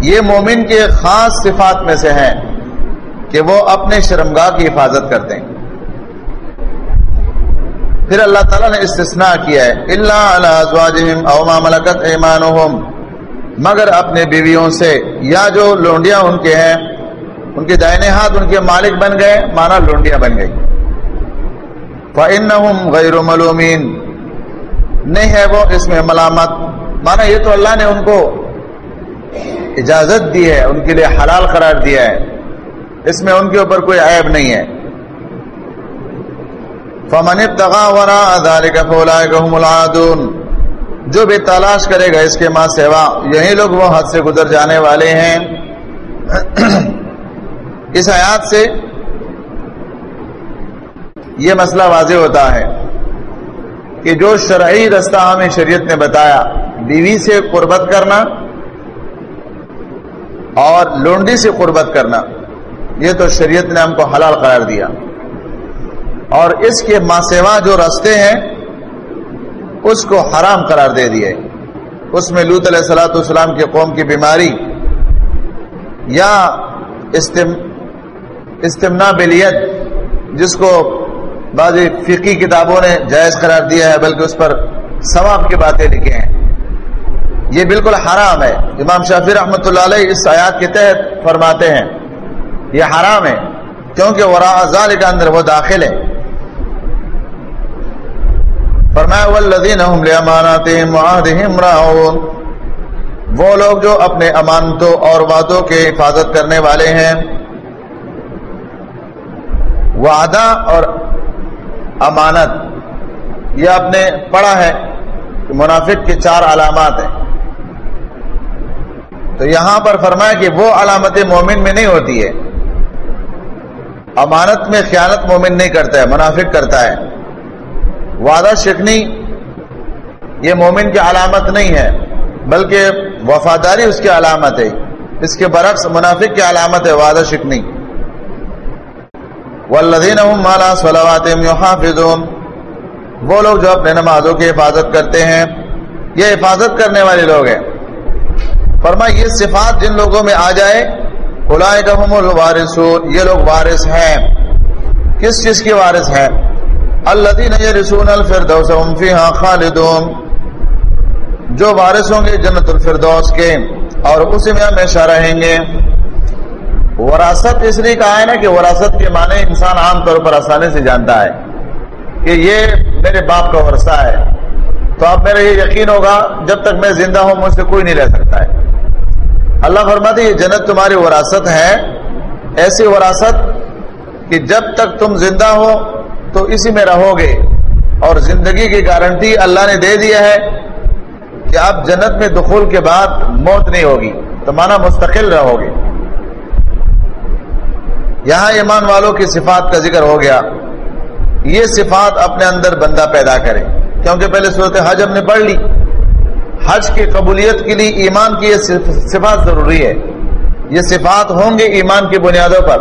یہ مومن کے خاص صفات میں سے ہیں کہ وہ اپنے شرمگاہ کی حفاظت کرتے ہیں۔ پھر اللہ تعالیٰ نے استثناء کیا ہے۔ اللہ او ما ملکت ایمانہم مگر اپنے بیویوں سے یا جو لونڈیاں ان کے ہیں، ان کے دائنے ہاتھ ان کے مالک بن گئے، مانا لونڈیاں بن گئی فَإِنَّهُمْ غَيْرُ مَلُومِينَ۔ نہیں ہے وہ اس میں ملامت۔ مانا یہ تو اللہ نے ان کو اجازت دی ہے، ان کے لیے حلال قرار دیا ہے۔ اس میں ان کے اوپر کوئی عیب نہیں ہے۔ فمن ابتغى وراء ذلك فاولئك هم العادون۔ جو بھی تلاش کرے گا اس کے ماں سیوا یہی لوگ وہ حد سے گزر جانے والے ہیں۔ اس آیات سے یہ مسئلہ واضح ہوتا ہے کہ جو شرعی رستہ ہمیں شریعت نے بتایا، بیوی سے قربت کرنا اور لونڈی سے قربت کرنا، یہ تو شریعت نے ہم کو حلال قرار دیا۔ اور اس کے ماسوا جو رستے ہیں، اس کو حرام قرار دے دیے۔ اس میں لوت علیہ السلاۃ السلام کے قوم کی بیماری یا استم استمنا بلیت، جس کو بعض فقی کتابوں نے جائز قرار دیا ہے، بلکہ اس پر ثواب کی باتیں لکھے ہیں۔ یہ بالکل حرام ہے۔ امام شافی رحمۃ اللہ علیہ اس آیات کے تحت فرماتے ہیں، یہ حرام ہے، کیونکہ ورا ازال کے اندر وہ داخل ہے۔ فرمایا والذین هم لاماناتهم وعهدهم راعون۔ وہ لوگ جو اپنے امانتوں اور وعدوں کے حفاظت کرنے والے ہیں۔ وعدہ اور امانت، یہ آپ نے پڑھا ہے کہ منافق کے چار علامات ہیں۔ تو یہاں پر فرمایا کہ وہ علامت مومن میں نہیں ہوتی ہے۔ امانت میں خیانت مومن نہیں کرتا ہے، منافق کرتا ہے۔ وعدہ شکنی یہ مومن کی علامت نہیں ہے، بلکہ وفاداری اس کی علامت ہے۔ اس کے برعکس منافق کی علامت ہے، وعدہ شکنی والذین هم مالا صلواتهم یحافظون وہ لوگ جو اپنے نمازوں کی حفاظت کرتے ہیں، یہ حفاظت کرنے والے لوگ ہیں۔ فرما یہ صفات جن لوگوں میں آ جائے اولئک الوارثون، یہ لوگ وارث ہیں۔ کس چیز کے وارث ہیں؟ الذين يرثون الفردوس هم فيها خالدون۔ جو وارث ہوں گے جنت الفردوس کے، اور اسی میں ہمیشہ رہیں گے۔ وراثت اس لیے کہا ہے نا کہ وراثت کے معنی انسان عام طور پر آسانی سے جانتا ہے کہ یہ میرے باپ کا ورثہ ہے۔ تو اب میرا یہ یقین ہوگا، جب تک میں زندہ ہوں، مجھ سے کوئی نہیں رہ سکتا ہے۔ اللہ فرماتے یہ جنت تمہاری وراثت ہے۔ ایسی وراثت کہ جب تک تم زندہ ہو تو اسی میں رہو گے۔ اور زندگی کی گارنٹی اللہ نے دے دیا ہے کہ آپ جنت میں دخول کے بعد موت نہیں ہوگی تو مانا مستقل رہو گے۔ یہاں ایمان والوں کی صفات کا ذکر ہو گیا۔ یہ صفات اپنے اندر بندہ پیدا کرے۔ کیونکہ پہلے صورت حج ہم نے پڑھ لی۔ حج کی قبولیت کے لیے ایمان کی یہ صفات ضروری ہے۔ یہ صفات ہوں گے ایمان کی بنیادوں پر۔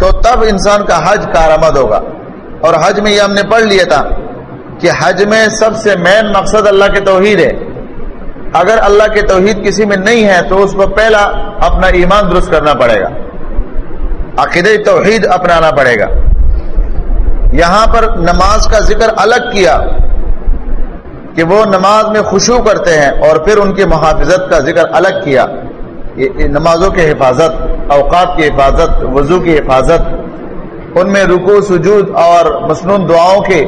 تو تب انسان کا حج کارآمد ہوگا۔ اور حج میں یہ ہم نے پڑھ لیا تھا کہ حج میں سب سے مین مقصد اللہ کے توحید ہے۔ اگر اللہ کے توحید کسی میں نہیں ہے تو اس کو پہلا اپنا ایمان درست کرنا پڑے گا۔ عقید توحید اپنانا پڑے گا۔ یہاں پر نماز کا ذکر الگ کیا۔ کہ وہ نماز میں خوشو کرتے ہیں اور پھر ان کی محافظت کا ذکر الگ کیا۔ نمازوں کی حفاظت، اوقات کی حفاظت، وضو کی حفاظت، ان میں رکو سجود اور مصنون دعاؤں کے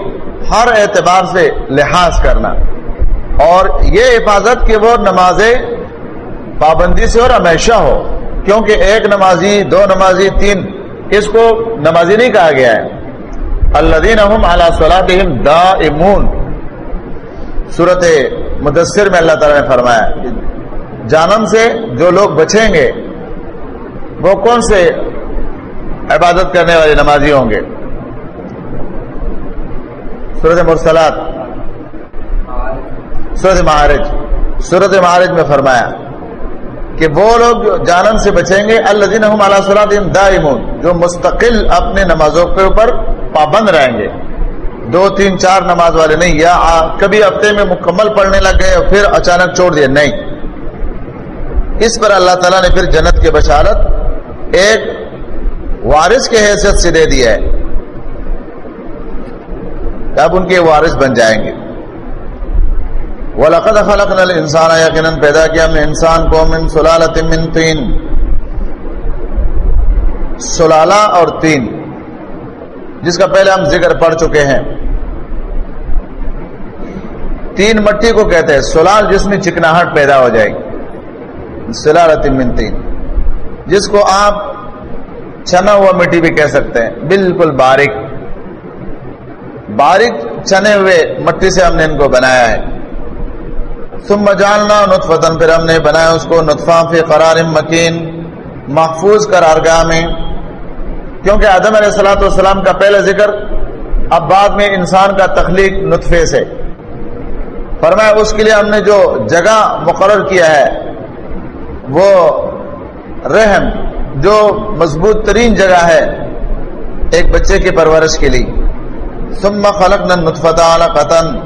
ہر اعتبار سے لحاظ کرنا۔ اور یہ حفاظت کہ وہ نمازیں پابندی سے اور ہمیشہ ہو، کیونکہ ایک نمازی، دو نمازی، تین، اس کو نمازی نہیں کہا گیا ہے۔ اللہ دا امون صورت مدثر میں اللہ تعالی نے فرمایا جانم سے جو لوگ بچیں گے، وہ کون سے عبادت کرنے والے نمازی ہوں گے؟ سورت مرسلات، سورت معارج سورت معارج میں فرمایا کہ وہ لوگ جانن سے بچیں گے اللہ دائمون، جو مستقل اپنے نمازوں کے اوپر پابند رہیں گے۔ دو تین چار نماز والے نہیں، یا کبھی ہفتے میں مکمل پڑھنے لگ گئے اور پھر اچانک چھوڑ دیے، نہیں۔ اس پر اللہ تعالیٰ نے پھر جنت کے بشارت ایک وارث کے حیثیت سے دے دیا ہے۔ اب ان کے وارث بن جائیں گے۔ وَلَقَدْ خَلَقْنَا الْإِنسَانَ یقیناً پیدا کیا ہم نے انسان کو من سلالت من تین سلالہ اور تین جس کا پہلے ہم ذکر پڑھ چکے ہیں۔ تین مٹی کو کہتے ہیں، سلال جس میں چکناہٹ پیدا ہو جائے گی۔ سلالت من تین۔ جس کو آپ چنا ہوا مٹی بھی کہہ سکتے ہیں۔ بالکل باریک۔ باریک چنے ہوئے مٹی سے ہم نے ان کو بنایا ہے۔ ثم جالنا نطفتن پھر ہم نے بنایا اس کو نطفہ فی قرار مکین، محفوظ قرارگاہ میں۔ کیونکہ آدم علیہ السلاۃ والسلام کا پہلا ذکر اب بعد میں انسان کا تخلیق نطفے سے۔ فرمایا اس کے لیے ہم نے جو جگہ مقرر کیا ہے، وہ رحم، جو مضبوط ترین جگہ ہے ایک بچے کی پرورش کے لیے۔ ثم خلقنا النطفة علقة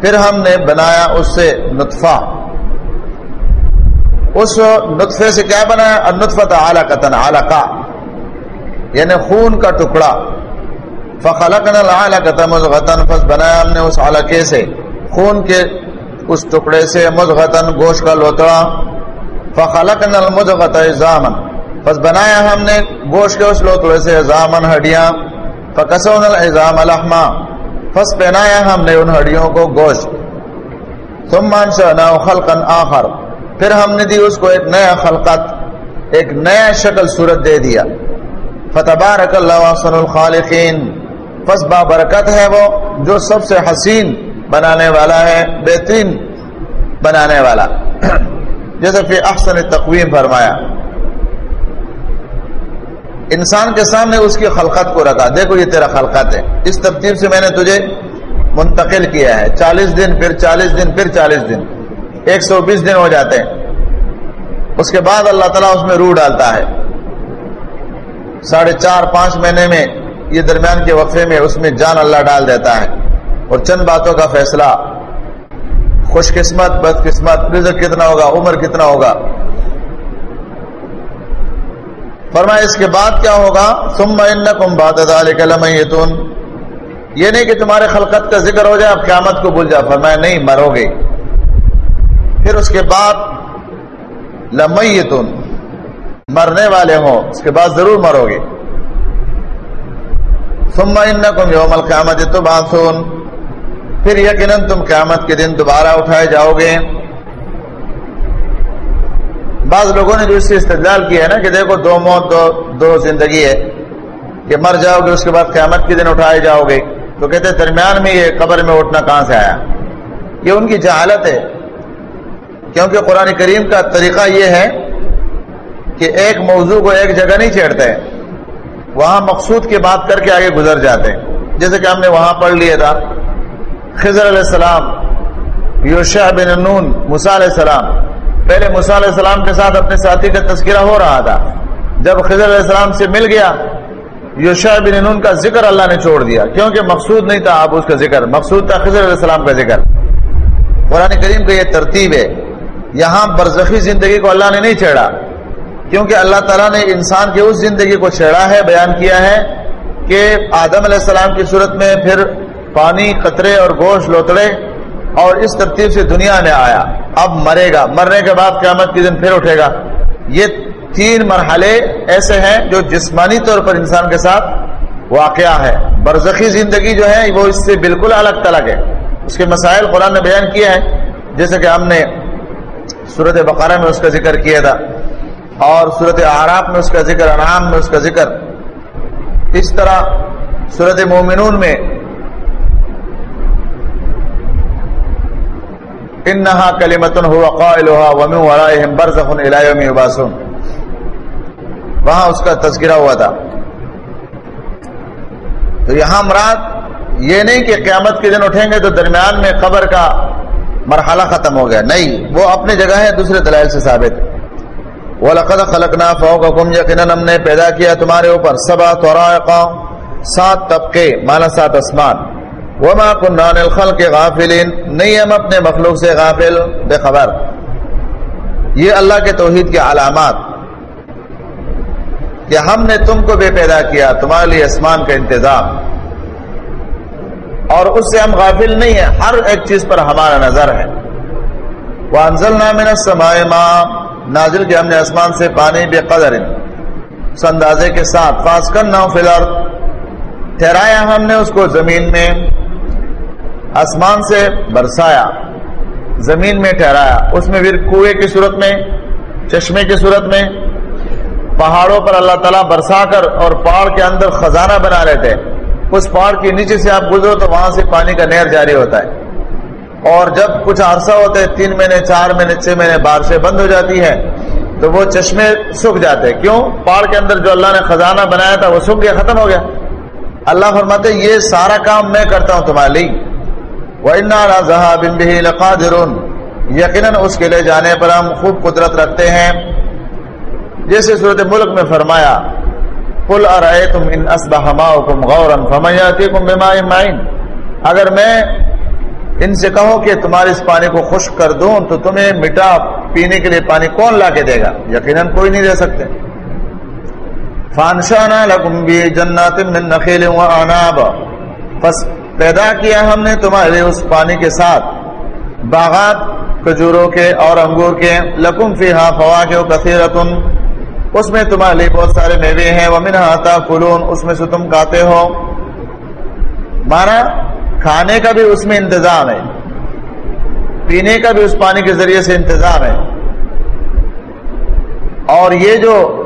پھر ہم نے بنایا اس سے نطفہ۔ اس نطفے سے کیا بنایا؟ النطفة علقة علقہ۔ یعنی خون کا ٹکڑا۔ فخلقنا العلقة مضغة پس بنایا ہم نے اس علقے سے۔ خون کے اس ٹکڑے سے مضغة گوشت کا لوتڑا۔ فخلقنا المضغة عظاما۔ پس بنایا ہم نے گوشت کے اس لوتڑے سے عظاما ہڈیاں۔ فکسون العظام لحما۔ پس پہنایا ہم نے ان ہڈیوں کو گوشت۔ ثم انشأنا خلقا آخر۔ پھر ہم نے دی اس کو ایک نیا خلقت، ایک نیا شکل صورت دے دیا۔ فتبارک اللہ احسن الخالقین۔ پس با برکت ہے وہ جو سب سے حسین بنانے والا ہے، بہترین بنانے والا۔ جیسے فی احسن تقویم فرمایا۔ انسان کے سامنے اس کی خلقت کو رکھا۔ دیکھو یہ تیرا خلقت ہے۔ اس ترتیب سے میں نے تجھے منتقل کیا ہے۔ چالیس دن، پھر چالیس دن، پھر چالیس دن۔ ایک سو بیس دن ہو جاتے ہیں۔ اس کے بعد اللہ تعالیٰ اس میں روح ڈالتا ہے۔ ساڑھے چار، پانچ مہینے میں یہ درمیان کے وقفے میں اس میں جان اللہ ڈال دیتا ہے۔ اور چند باتوں کا فیصلہ۔ خوش قسمت بد قسمت رزق کتنا ہوگا، عمر کتنا ہوگا۔ فرمایا، اس کے بعد کیا ہوگا؟ ثم انکم بعد ذلک لمیتون۔ یہ نہیں کہ تمہارے خلقت کا ذکر ہو جائے اب قیامت کو بھول جا فرمایا، نہیں، مرو گے۔ پھر اس کے بعد لمیتون۔ مرنے والے ہوں، اس کے بعد ضرور مرو گے۔ ثم انکم یوم القیامت تبعثون۔ پھر یقیناً تم قیامت کے دن دوبارہ اٹھائے جاؤ گے۔ بعض لوگوں نے جو اس سے استدلال کیا ہے نا کہ دیکھو دو موت، دو دو زندگی ہے کہ مر جاؤ گے، اس کے بعد قیامت کے دن اٹھائے جاؤ گے۔ تو کہتے ہیں درمیان میں یہ قبر میں اٹھنا کہاں سے آیا؟ یہ ان کی جہالت ہے۔ کیونکہ قرآن کریم کا طریقہ یہ ہے کہ ایک موضوع کو ایک جگہ نہیں چھیڑتے، وہاں مقصود کی بات کر کے آگے گزر جاتے۔ ہیں جیسے کہ ہم نے وہاں پڑھ لیا تھا، خضر علیہ السلام یوشا بن نون مسا علیہ السلام۔ پہلے مسا علیہ السلام کے ساتھ اپنے ساتھی کا تذکرہ ہو رہا تھا۔ جب خضر علیہ السلام سے مل گیا یوشا بن نون کا ذکر اللہ نے چھوڑ دیا۔ کیونکہ مقصود نہیں تھا آپ اس کا ذکر، مقصود تھا خضر علیہ السلام کا ذکر۔ قرآن کریم کا یہ ترتیب ہے، یہاں برزخی زندگی کو اللہ نے نہیں چھیڑا۔ کیونکہ اللہ تعالیٰ نے انسان کی اس زندگی کو چھیڑا ہے، بیان کیا ہے کہ آدم علیہ السلام کی صورت میں پھر پانی، قطرے اور گوشت لوتڑے اور اس ترتیب سے دنیا میں آیا۔ اب مرے گا۔ مرنے کے بعد قیامت کے دن پھر اٹھے گا۔ یہ تین مرحلے ایسے ہیں جو جسمانی طور پر انسان کے ساتھ واقعہ ہے۔ برزخی زندگی جو ہے، وہ اس سے بالکل الگ تلگ ہے۔ اس کے مسائل قرآن نے بیان کیا ہے جیسے کہ ہم نے صورت بقرہ میں اس کا ذکر کیا تھا۔ اور صورت آراف میں اس کا ذکر، انعام میں اس کا ذکر۔ اس طرح صورت مومنون میں انہا کلمتن ہوا قائلها ومن ورائهم برزخ وہاں اس کا تذکرہ ہوا تھا۔ تو یہاں مراد یہ نہیں کہ قیامت کے دن اٹھیں گے تو درمیان میں قبر کا مرحلہ ختم ہو گیا۔ نہیں، وہ اپنی جگہ ہے، دوسرے دلائل سے ثابت۔ وَلَقَدْ خَلَقْنَا فَوْقَكُمْ یقیناً ہم نے پیدا کیا تمہارے اوپر سبا طرائقا سات طبقے مانا سات اسمان وما كنا عن الخلق غافلين نہیں، ہم اپنے مخلوق سے غافل۔ بے خبر۔ یہ اللہ کے توحید کے علامات کہ ہم نے تم کو بے پیدا کیا، تمہارے لیے اسمان کا انتظام۔ اور اس سے ہم غافل نہیں ہیں۔ ہر ایک چیز پر ہمارا نظر ہے۔ وہ انزل نامن سمائے نازل کے ہم نے آسمان سے پانی بے قدر اندازے کے ساتھ فاس کرنا فی الحال ٹھہرایا ہم نے اس کو زمین میں، آسمان سے برسایا، زمین میں ٹھہرایا۔ اس میں پھر کنویں کی صورت میں، چشمے کی صورت میں، پہاڑوں پر اللہ تعالیٰ برسا کر اور پہاڑ کے اندر خزانہ بنا لیتے۔ اس پہاڑ کے نیچے سے آپ گزرو تو وہاں سے پانی کا نہر جاری ہوتا ہے۔ اور جب کچھ عرصہ ہوتا ہے، تین مہینے، چار مہینے، چھ مہینے بارشیں بند ہو جاتی ہے تو وہ چشمے سوکھ جاتے کیوں؟ پہاڑ کے اندر جو اللہ نے خزانہ بنایا تھا، وہ سوکھ گیا، ختم ہو گیا۔ اللہ فرماتے یہ سارا کام میں کرتا ہوں تمہارے لیے۔ یقیناً اس کے لے جانے پر ہم خوب قدرت رکھتے ہیں۔ جیسے صورت ملک میں فرمایا پل ارائے تم ان غورن معین اگر میں ان سے کہوں کہ تمہارے اس پانی کو خشک کر دوں تو تمہیں مٹا پینے کے لیے پانی کون لا کے دے گا؟ یقیناً کوئی نہیں دے سکتے۔ فانشانا لکم بی جنات من نخیل و آناب پس پیدا کیا ہم نے تمہارے اس پانی کے ساتھ۔ باغات کجوروں کے اور انگور کے۔ لکم فی ہاں فوا کے اس میں تمہارے لیے بہت سارے میوے ہیں۔ ومن ہاتا کلون اس میں سے تم کھاتے ہو۔ مانا کھانے کا بھی اس میں انتظام ہے، پینے کا بھی اس پانی کے ذریعے سے انتظام ہے۔ اور یہ جو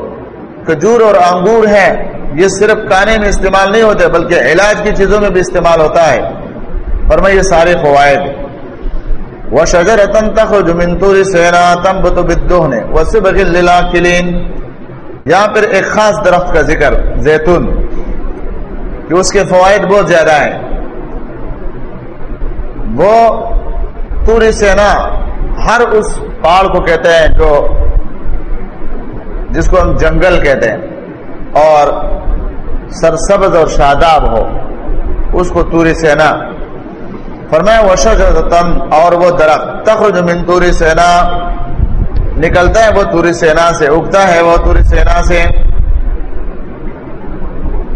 کجور اور انگور ہے یہ صرف کانے میں استعمال نہیں ہوتے، بلکہ علاج کی چیزوں میں بھی استعمال ہوتا ہے۔ پر میں یہ سارے فوائد۔ وہ شجر تن تخ جمنتور سینا تم بت بدوہنے وہ کلین یہاں پر ایک خاص درخت کا ذکر، زیتون۔ کہ اس کے فوائد بہت زیادہ ہیں۔ وہ پوری سینا ہر اس پہاڑ کو کہتے ہیں جو جس کو ہم جنگل کہتے ہیں اور سرسبز اور شاداب ہو، اس کو توری سینا فرمایا وشج اور وہ درخت، تخرج من توری سینا، نکلتا ہے وہ توری سینا سے، اگتا ہے وہ توری سینا سے۔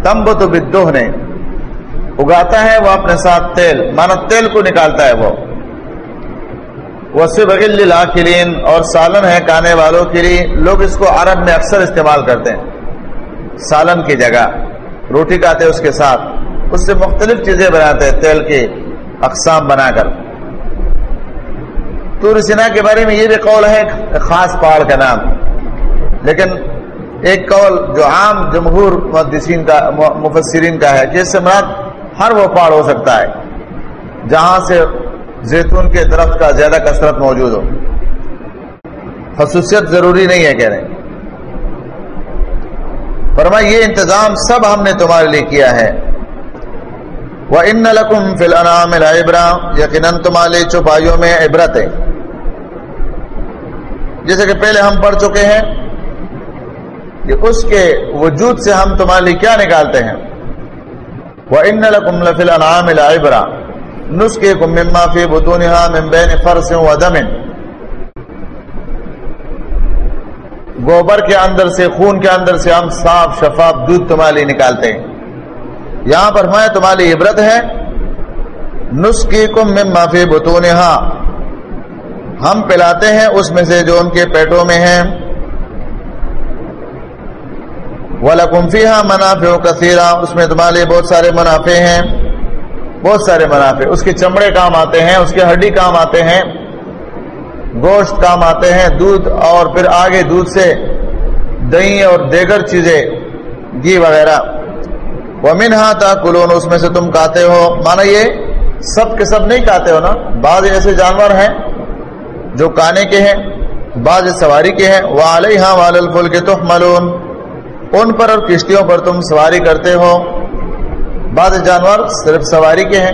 تم تو بدوہ نے اگاتا ہے وہ اپنے ساتھ تیل مانا تیل کو نکالتا ہے وہ۔ وسیع بغل لاکرین اور سالن ہے کانے والوں کے لیے۔ لوگ اس کو عرب میں اکثر استعمال کرتے ہیں۔ سالن کی جگہ، روٹی کھاتے اس کے ساتھ۔ اس سے مختلف چیزیں بناتے ہیں، تیل کی اقسام بنا کر۔ تور سنا کے بارے میں یہ بھی قول ہے خاص پہاڑ کا نام۔ لیکن ایک قول جو عام جمہور محدثین کا، مفسرین کا ہے جس سے مراد ہر وہ پہاڑ ہو سکتا ہے جہاں سے زیتون کے درخت کا زیادہ کثرت موجود ہو۔ خصوصیت ضروری نہیں ہے کہہ رہے فرما یہ انتظام سب ہم نے تمہارے لیے کیا ہے۔ وہ ان لکم فی الانام العبرا یقیناً تمہارے چوپائیوں میں عبرت ہے۔ جیسے کہ پہلے ہم پڑھ چکے ہیں کہ اس کے وجود سے ہم تمہارے لیے کیا نکالتے ہیں۔ وہ ان لکم لفی الانام العبرا نسخے کو مما فی بتونہا من بین گوبر کے اندر سے، خون کے اندر سے ہم صاف، شفاف دودھ تمہاری نکالتے ہیں۔ یہاں پر میں تمہاری عبرت ہے۔ نسخی کم مما فی بتونہا ہم پلاتے ہیں، اس میں سے جو ان کے پیٹوں میں ہیں۔ وَلَكُمْ فِيهَا مَنَافِعُ كَثِيرًا۔ اس میں تمہارے بہت سارے منافع ہیں۔ بہت سارے منافع۔ اس کے چمڑے کام آتے ہیں، اس کے ہڈی کام آتے ہیں، گوشت کام آتے ہیں، دودھ اور پھر آگے دودھ سے دہی اور دیگر چیزیں، گھی وغیرہ۔ وہ منہا تھا کلون اس میں سے تم کھاتے ہو۔ مانا یہ سب کے سب نہیں کھاتے ہو نا؟ بعض ایسے جانور ہیں جو کانے کے ہیں، بعض سواری کے ہیں۔ وہ علیہ والفل کے تخ ملون ان پر اور کشتیوں پر تم سواری کرتے ہو۔ بعض جانور صرف سواری کے ہیں۔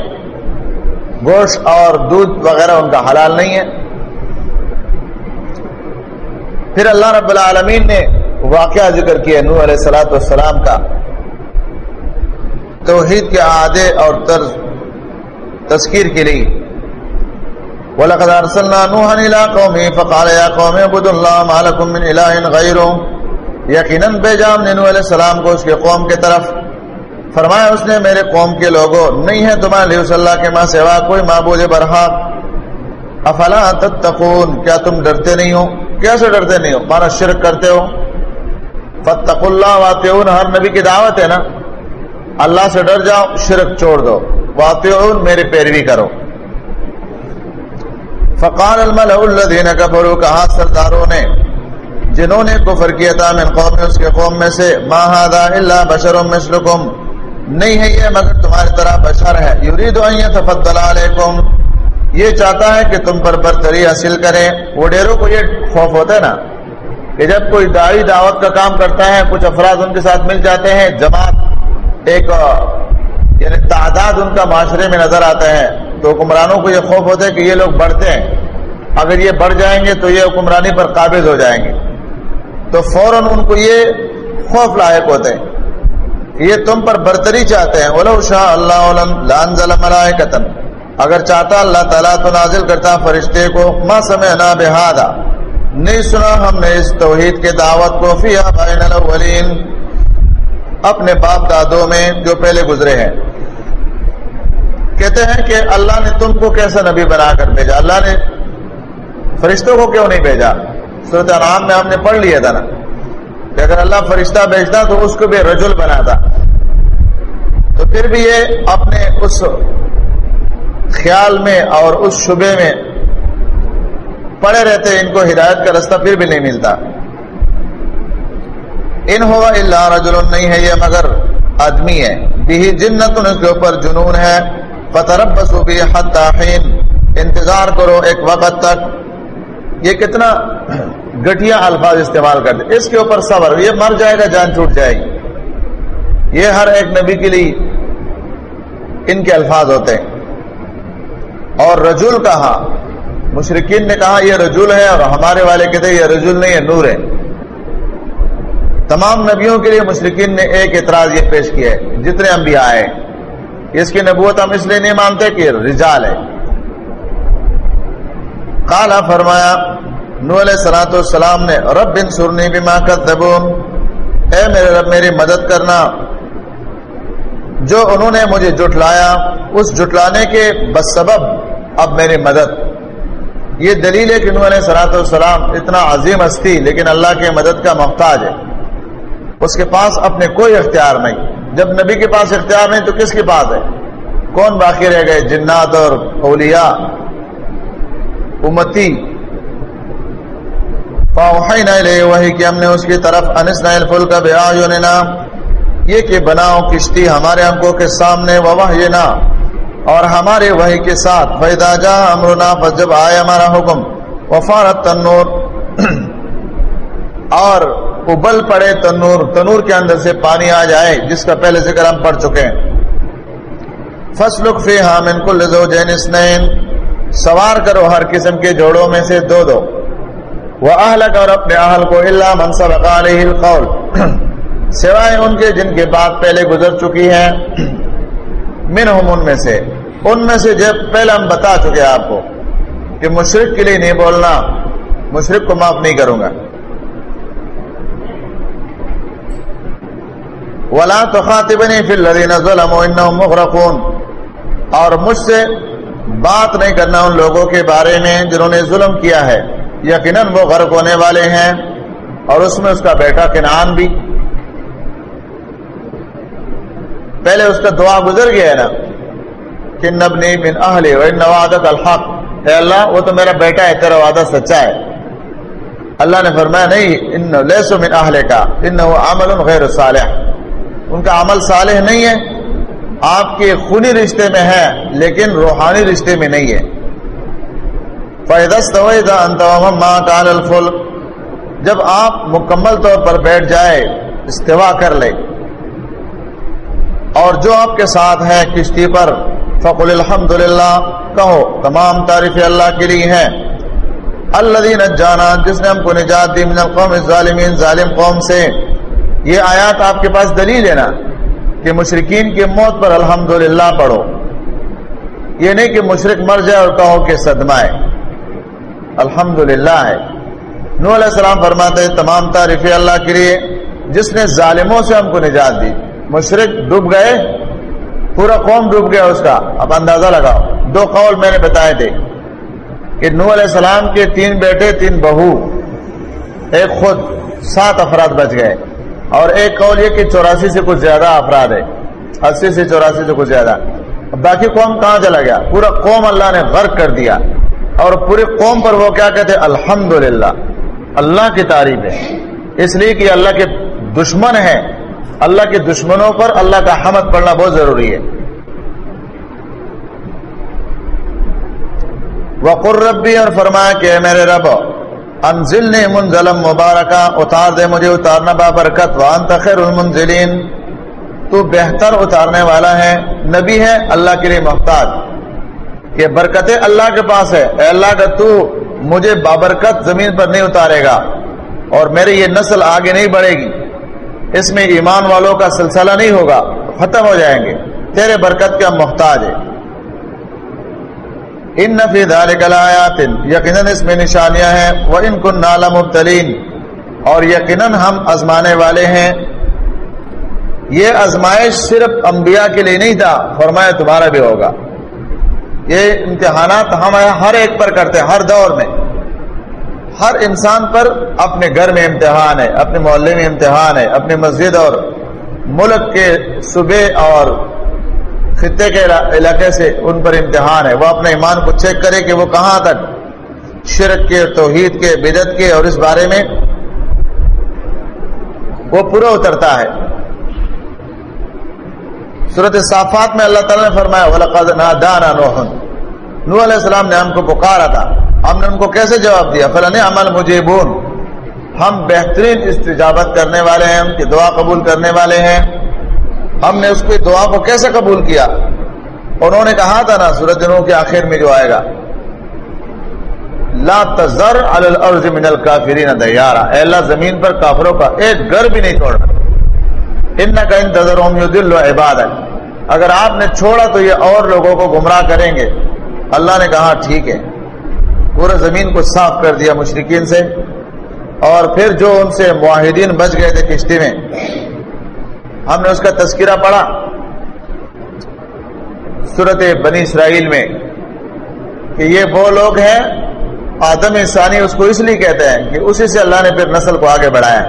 گوشت اور دودھ وغیرہ ان کا حلال نہیں ہے۔ پھر اللہ رب العالمین نے واقعہ ذکر کیا نو علیہ السلاۃ والسلام کا۔ توحید کے عادے اور طرز تذکیر کے لیے۔ وَلَقَدْ أَرْسَلْنَا نُوحًا إِلَىٰ قَوْمِهِ فَقَالَ يَا قَوْمِ اعْبُدُوا اللَّهَ مَا لَكُم مِّنْ إِلَٰهٍ غَيْرُهُ یقیناً بیجام نے نوح علیہ السلام کو اس کے قوم کے طرف فرمایا، اس نے میرے قوم کے لوگوں، نہیں ہے تمہارے لیے اس اللہ کے ماں سوا کوئی معبود برحق افلا تتقون، کیا تم ڈرتے نہیں ہو؟ کیسے ڈرتے نہیں ہو؟ مانا شرک کرتے ہو۔ فتق اللہ واتعون ہر نبی کی دعوت ہے نا۔ اللہ سے ڈر جاؤ، شرک چھوڑ دو۔ واتعون میری پیروی کرو۔ فقال الملأ الذين كفروا، کہا سرداروں نے جنہوں نے کفر کیا تھا من قوم اس کے قوم میں سے، ما هذا الا بشر مثلكم۔ نہیں ہے یہ، مگر تمہاری طرح بشر ہے۔ یرید ان يتفضل عليكم۔ یہ چاہتا ہے کہ تم پر برتری حاصل کریں۔ وہ ڈیروں کو یہ خوف ہوتا ہے نا، کہ جب کوئی داعی دعوت کا کام کرتا ہے، کچھ افراد ان کے ساتھ مل جاتے ہیں، جماعت ایک یعنی تعداد ان کا معاشرے میں نظر آتا ہے، تو حکمرانوں کو یہ خوف ہوتا ہے کہ یہ لوگ بڑھتے ہیں۔ اگر یہ بڑھ جائیں گے تو یہ حکمرانی پر قابض ہو جائیں گے۔ تو فوراً ان کو یہ خوف لاحق ہوتے ہیں۔ یہ تم پر برتری چاہتے ہیں۔ اولو شاء اللہ علم لانزل ملائکتن اگر چاہتا اللہ تعالیٰ تو نازل کرتا فرشتے کو، ما سمعنا بہادا نہیں سنا ہم نے اس توحید کے دعوت کو۔ فی بین الاولین۔ اپنے باپ دادوں میں جو پہلے گزرے ہیں۔ کہتے ہیں کہ اللہ نے تم کو کیسا نبی بنا کر بھیجا؟ اللہ نے فرشتوں کو کیوں نہیں بھیجا؟ صورت انعام میں ہم نے پڑھ لیا تھا نا، کہ اگر اللہ فرشتہ بھیجتا تو اس کو بھی رجل بناتا۔ تو پھر بھی یہ اپنے اس خیال میں اور اس شبے میں پڑے رہتے، ان کو ہدایت کا رستہ پھر بھی نہیں ملتا۔ ان ہوا اللہ رجل نہیں ہے، یہ مگر آدمی ہے۔ بھی جنت ان کے اوپر جنون ہے۔ فتربصوا بھی حتی حین انتظار کرو ایک وقت تک۔ یہ کتنا گٹیا الفاظ استعمال کرتے اس کے اوپر صبر، یہ مر جائے گا، جان چھوٹ جائے گی۔ یہ ہر ایک نبی کے لیے ان کے الفاظ ہوتے ہیں۔ اور رجول کہا مشرقین نے کہا، یہ رجول ہے اور ہمارے والے کہتے یہ رجول نہیں ہے، نور ہے۔ تمام نبیوں کے لیے مشرقین نے ایک اعتراض یہ پیش کیا ہے، جتنے انبیاء آئے۔ اس کی نبوت ہم اس لیے نہیں مانتے کہ رجال ہے۔ کالا فرمایا نو علیہ سلاۃ السلام نے، رب بن سرنی بما کذبون، اے میرے رب، میری مدد کرنا۔ جو انہوں نے مجھے جٹلایا اس جٹلانے کے بس سبب اب میری مدد۔ یہ دلیل ہے کہ نو علیہ سلاۃ السلام اتنا عظیم ہستی، لیکن اللہ کے مدد کا محتاج ہے۔ اس کے پاس اپنے کوئی اختیار نہیں۔ جب نبی کے پاس اختیار نہیں تو کس کے پاس ہے؟ کون باقی رہ گئے؟ جنات اور اولیاء۔ امتی۔ وہی کہ ہم نے اس کی طرف انس نائل فل کا بیا یہ کہ بناؤ کشتی ہمارے ہمکوں کے سامنے وحینا۔ اور ہمارے وحی کے ساتھ فیدا جا امرنا بس جب آئے ہمارا حکم۔ وفارت تنور۔ اور ابل پڑے تنور۔ تنور کے اندر سے پانی آ جائے، جس کا پہلے ذکر ہم پڑھ چکے ہیں۔ فصلک فی ہام حامن کل زوجین اسنین سوار کرو ہر قسم کے جوڑوں میں سے دو دو۔ وہ اہلک اور اپنے اہل کو اللہ منصب علیہ القول۔ سوائے ان کے جن کے بات پہلے گزر چکی ہے منہم ان میں سے۔ ان میں سے جب پہلے ہم بتا چکے آپ کو کہ مشرق کے لیے نہیں بولنا مشرق کو معاف نہیں کروں گا۔ ولا تو خاطب نہیں پھر لدین ظلم مغرقون۔ اور مجھ سے بات نہیں کرنا ان لوگوں کے بارے میں جنہوں نے ظلم کیا ہے۔ یقیناً وہ غرق ہونے والے ہیں اور اس میں اس کا بیٹا کنان بھی۔ پہلے اس کا دعا گزر گیا ہے نا۔ کہ نبنی من اہل نوادت الحق۔ اے اللہ، وہ تو میرا بیٹا ہے، تیرا وعدہ سچا ہے۔ اللہ نے فرمایا، نہیں ان لیسو من اہل کا ان عمل غیر صالح۔ ان کا عمل صالح نہیں ہے۔ آپ کے خونی رشتے میں ہے، لیکن روحانی رشتے میں نہیں ہے۔ الفل جب آپ مکمل طور پر بیٹھ جائے، استوا کر لے۔ اور جو آپ کے ساتھ ہے کشتی پر، فقل الحمد للہ کہو، تمام تعریف اللہ کے لیے ہے اللہ دین جانا، جس نے ہم کو نجات دی من القوم ظالمین ظالم قوم سے۔ یہ آیات آپ کے پاس دلیل ہے نا۔ کہ مشرقین کی موت پر الحمد پڑھو۔ یہ نہیں کہ مشرق مر جائے اور کہو کہ صدمہ ہے۔ الحمد ہے۔ نو علیہ السلام فرماتے ہیں، تمام تعریف اللہ کے لیے، جس نے ظالموں سے ہم کو نجات دی۔ مشرق ڈوب گئے، پورا قوم ڈوب گیا اس کا۔ اب اندازہ لگاؤ۔ دو قول میں نے بتائے تھے کہ نو علیہ السلام کے تین بیٹے، تین بہو، ایک خود، سات افراد بچ گئے۔ اور ایک قول یہ کہ چوراسی سے کچھ زیادہ افراد ہے اسی سے چوراسی سے کچھ زیادہ۔ باقی قوم کہاں چلا گیا؟ پورا قوم اللہ نے غرق کر دیا۔ اور پورے قوم پر وہ کیا کہتے الحمد اللہ کی تعریف ہے۔ اس لیے کہ اللہ کے دشمن ہیں۔ اللہ کے دشمنوں پر اللہ کا حمد پڑھنا بہت ضروری ہے۔ وقر ربی اور فرمایا کہ میرے رب انزل نے منزلم مبارکہ اتار دے مجھے، اتارنا بابرکت وان تخیر المنزلین۔ تو بہتر اتارنے والا ہے، نبی ہے، اللہ کے لیے محتاج۔ کہ برکتیں اللہ کے پاس ہے۔ اے اللہ کا تو مجھے بابرکت زمین پر نہیں اتارے گا اور میری یہ نسل آگے نہیں بڑھے گی، اس میں ایمان والوں کا سلسلہ نہیں ہوگا، ختم ہو جائیں گے۔ تیرے برکت کا محتاج ہے۔ ان نفی دالکلایات یقیناً اس میں نشانیاں ہیں وہ ان کن نالا مبتلین اور یقیناً ہم ازمانے والے ہیں۔ یہ ازمائش صرف انبیاء کے لیے نہیں تھا، فرمایا تمہارا بھی ہوگا۔ یہ امتحانات ہم ہر ایک پر کرتے ہر دور میں۔ ہر انسان پر اپنے گھر میں امتحان ہے، اپنے محلے میں امتحان ہے اپنی مسجد اور ملک کے صبح اور خطے کے علاقے سے ان پر امتحان ہے۔ وہ اپنے ایمان کو چیک کرے کہ وہ کہاں تک شرک کے، توحید کے بدت کے اور اس بارے میں وہ پورا اترتا ہے۔ صورت صافات میں اللہ تعالیٰ نے فرمایا نو علیہ السلام نے ہم کو پکارا تھا۔ ہم نے ان کو کیسے جواب دیا؟ فلاں عمل مجھے بون ہم بہترین استجابت کرنے والے ہیں ان کی دعا قبول کرنے والے ہیں۔ ہم نے اس کی دعا کو کیسے قبول کیا؟ انہوں نے کہا تھا نا سورج دنوں کے آخر میں جو آئے گا۔ لا تذر علی الارض من الکافرین دیارا۔ اے اللہ، زمین پر کافروں کا ایک گھر بھی نہیں چھوڑنا۔ ان کا انتظر دل اگر آپ نے چھوڑا تو یہ اور لوگوں کو گمراہ کریں گے۔ اللہ نے کہا، ٹھیک ہے۔ پورے زمین کو صاف کر دیا مشرقین سے۔ اور پھر جو ان سے معاہدین بچ گئے تھے کشتی میں ہم نے اس کا تذکرہ پڑھا۔ صورت بنی اسرائیل میں کہ یہ وہ لوگ ہیں، آدم انسانی اس کو اس لیے کہتے ہیں کہ اسی سے اللہ نے پھر نسل کو آگے بڑھایا۔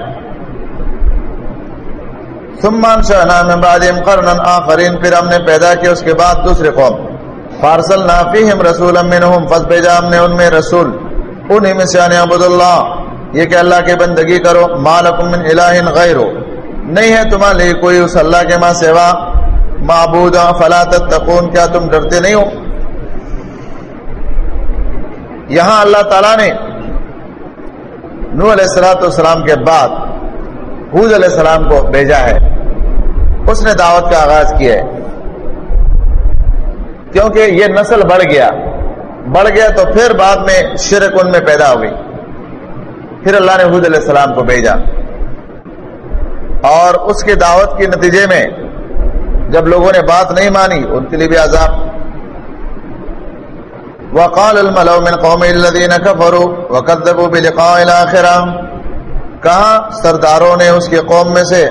ثم انشأنا من بعدهم قرنا آخرین، پھر ہم نے پیدا کیا اس کے بعد دوسرے قوم۔ فارسلنا فیہم رسولا منہم فض بھیجا ہم نے ان میں رسول۔ انہی میں سے عبد اللہ، یہ کہ اللہ کے بندگی کرو۔ ما لکم من الہ غیرو نہیں ہے تمہارے لیے کوئی اس اللہ کے ماں سوا۔ معبود فلا تتقون، کیا تم ڈرتے نہیں ہو؟ یہاں اللہ تعالی نے نو علیہ السلام والسلام کے بعد حود علیہ السلام کو بھیجا ہے۔ اس نے دعوت کا آغاز کیا ہے۔ کیونکہ یہ نسل بڑھ گیا۔ بڑھ گیا تو پھر بعد میں شرک ان میں پیدا ہو گئی۔ پھر اللہ نے حود علیہ السلام کو بھیجا۔ اور اس کی دعوت کے نتیجے میں جب لوگوں نے بات نہیں مانی ان کے لیے بھی عذاب۔ وقال الملو من قوم الذين كفروا وكذبوا بلقاء الاخره کہا، سرداروں نے اس کے قوم میں سے،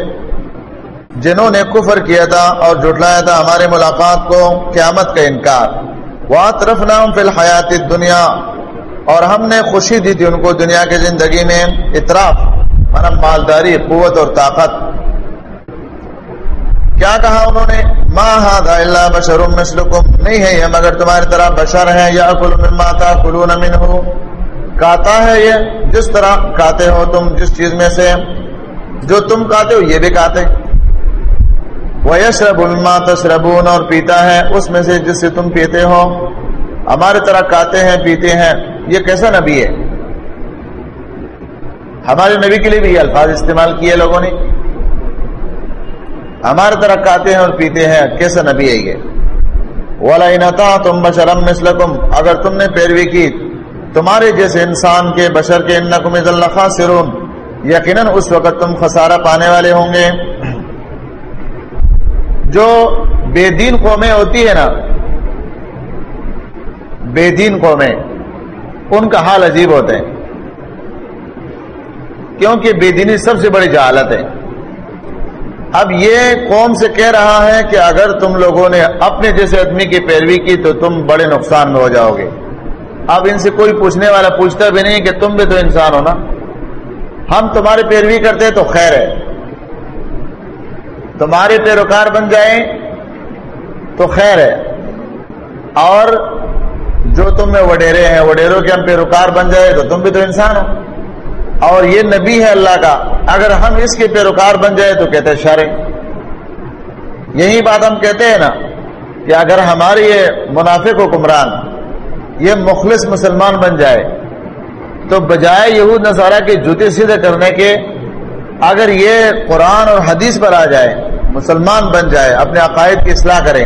جنہوں نے کفر کیا تھا اور جٹلایا تھا ہمارے ملاقات کو قیامت کا انکار۔ واطرف نام فی الحیات دنیا اور ہم نے خوشی دی تھی ان کو دنیا کی زندگی میں اطراف۔ مانا مالداری، قوت اور طاقت۔ کیا کہا انہوں نے؟ ما هذا الا بشر مثلكم نہیں ہے یہ، مگر تمہاری طرح بشر ہے یا کل مما تاکلون منه کاتا ہے یہ، جس طرح کھاتے ہو تم، جس چیز میں سے جو تم کھاتے ہو، یہ بھی کھاتے۔ ویشرب مما تشربون، اور پیتا ہے اس میں سے جس سے تم پیتے ہو۔ ہمارے طرح کھاتے ہیں، پیتے ہیں۔ یہ کیسا نبی ہے؟ ہمارے نبی کے لیے بھی یہ الفاظ استعمال کیے لوگوں نے۔ ہمارے طرح کھاتے ہیں اور پیتے ہیں، کیسا نبی ہے یہ؟ ولا تم بشرم مسلکم اگر تم نے پیروی کی، تمہارے جیسے انسان کے بشر کے انکم سرون یقیناً اس وقت تم خسارہ پانے والے ہوں گے۔ جو بے دین قومیں ہوتی ہے نا، بے دین قومیں، ان کا حال عجیب ہوتے ہیں کیونکہ بے دینی سب سے بڑی جہالت ہے۔ اب یہ قوم سے کہہ رہا ہے کہ اگر تم لوگوں نے اپنے جیسے آدمی کی پیروی کی تو تم بڑے نقصان میں ہو جاؤ گے۔ اب ان سے کوئی پوچھنے والا پوچھتا بھی نہیں کہ تم بھی تو انسان ہو نا۔ ہم تمہاری پیروی کرتے تو خیر ہے۔ تمہارے پیروکار بن جائیں تو خیر ہے۔ اور جو تم میں وڈیرے ہیں، وڈیروں کے ہم پیروکار بن جائے تو تم بھی تو انسان ہو۔ اور یہ نبی ہے اللہ کا، اگر ہم اس کے پیروکار بن جائے تو کہتے شرے یہی بات ہم کہتے ہیں نا کہ اگر ہماری یہ منافق حکمران یہ مخلص مسلمان بن جائے، تو بجائے یہود نصارہ کے جوتے سیدھے کرنے کے، اگر یہ قرآن اور حدیث پر آ جائے، مسلمان بن جائے، اپنے عقائد کی اصلاح کریں،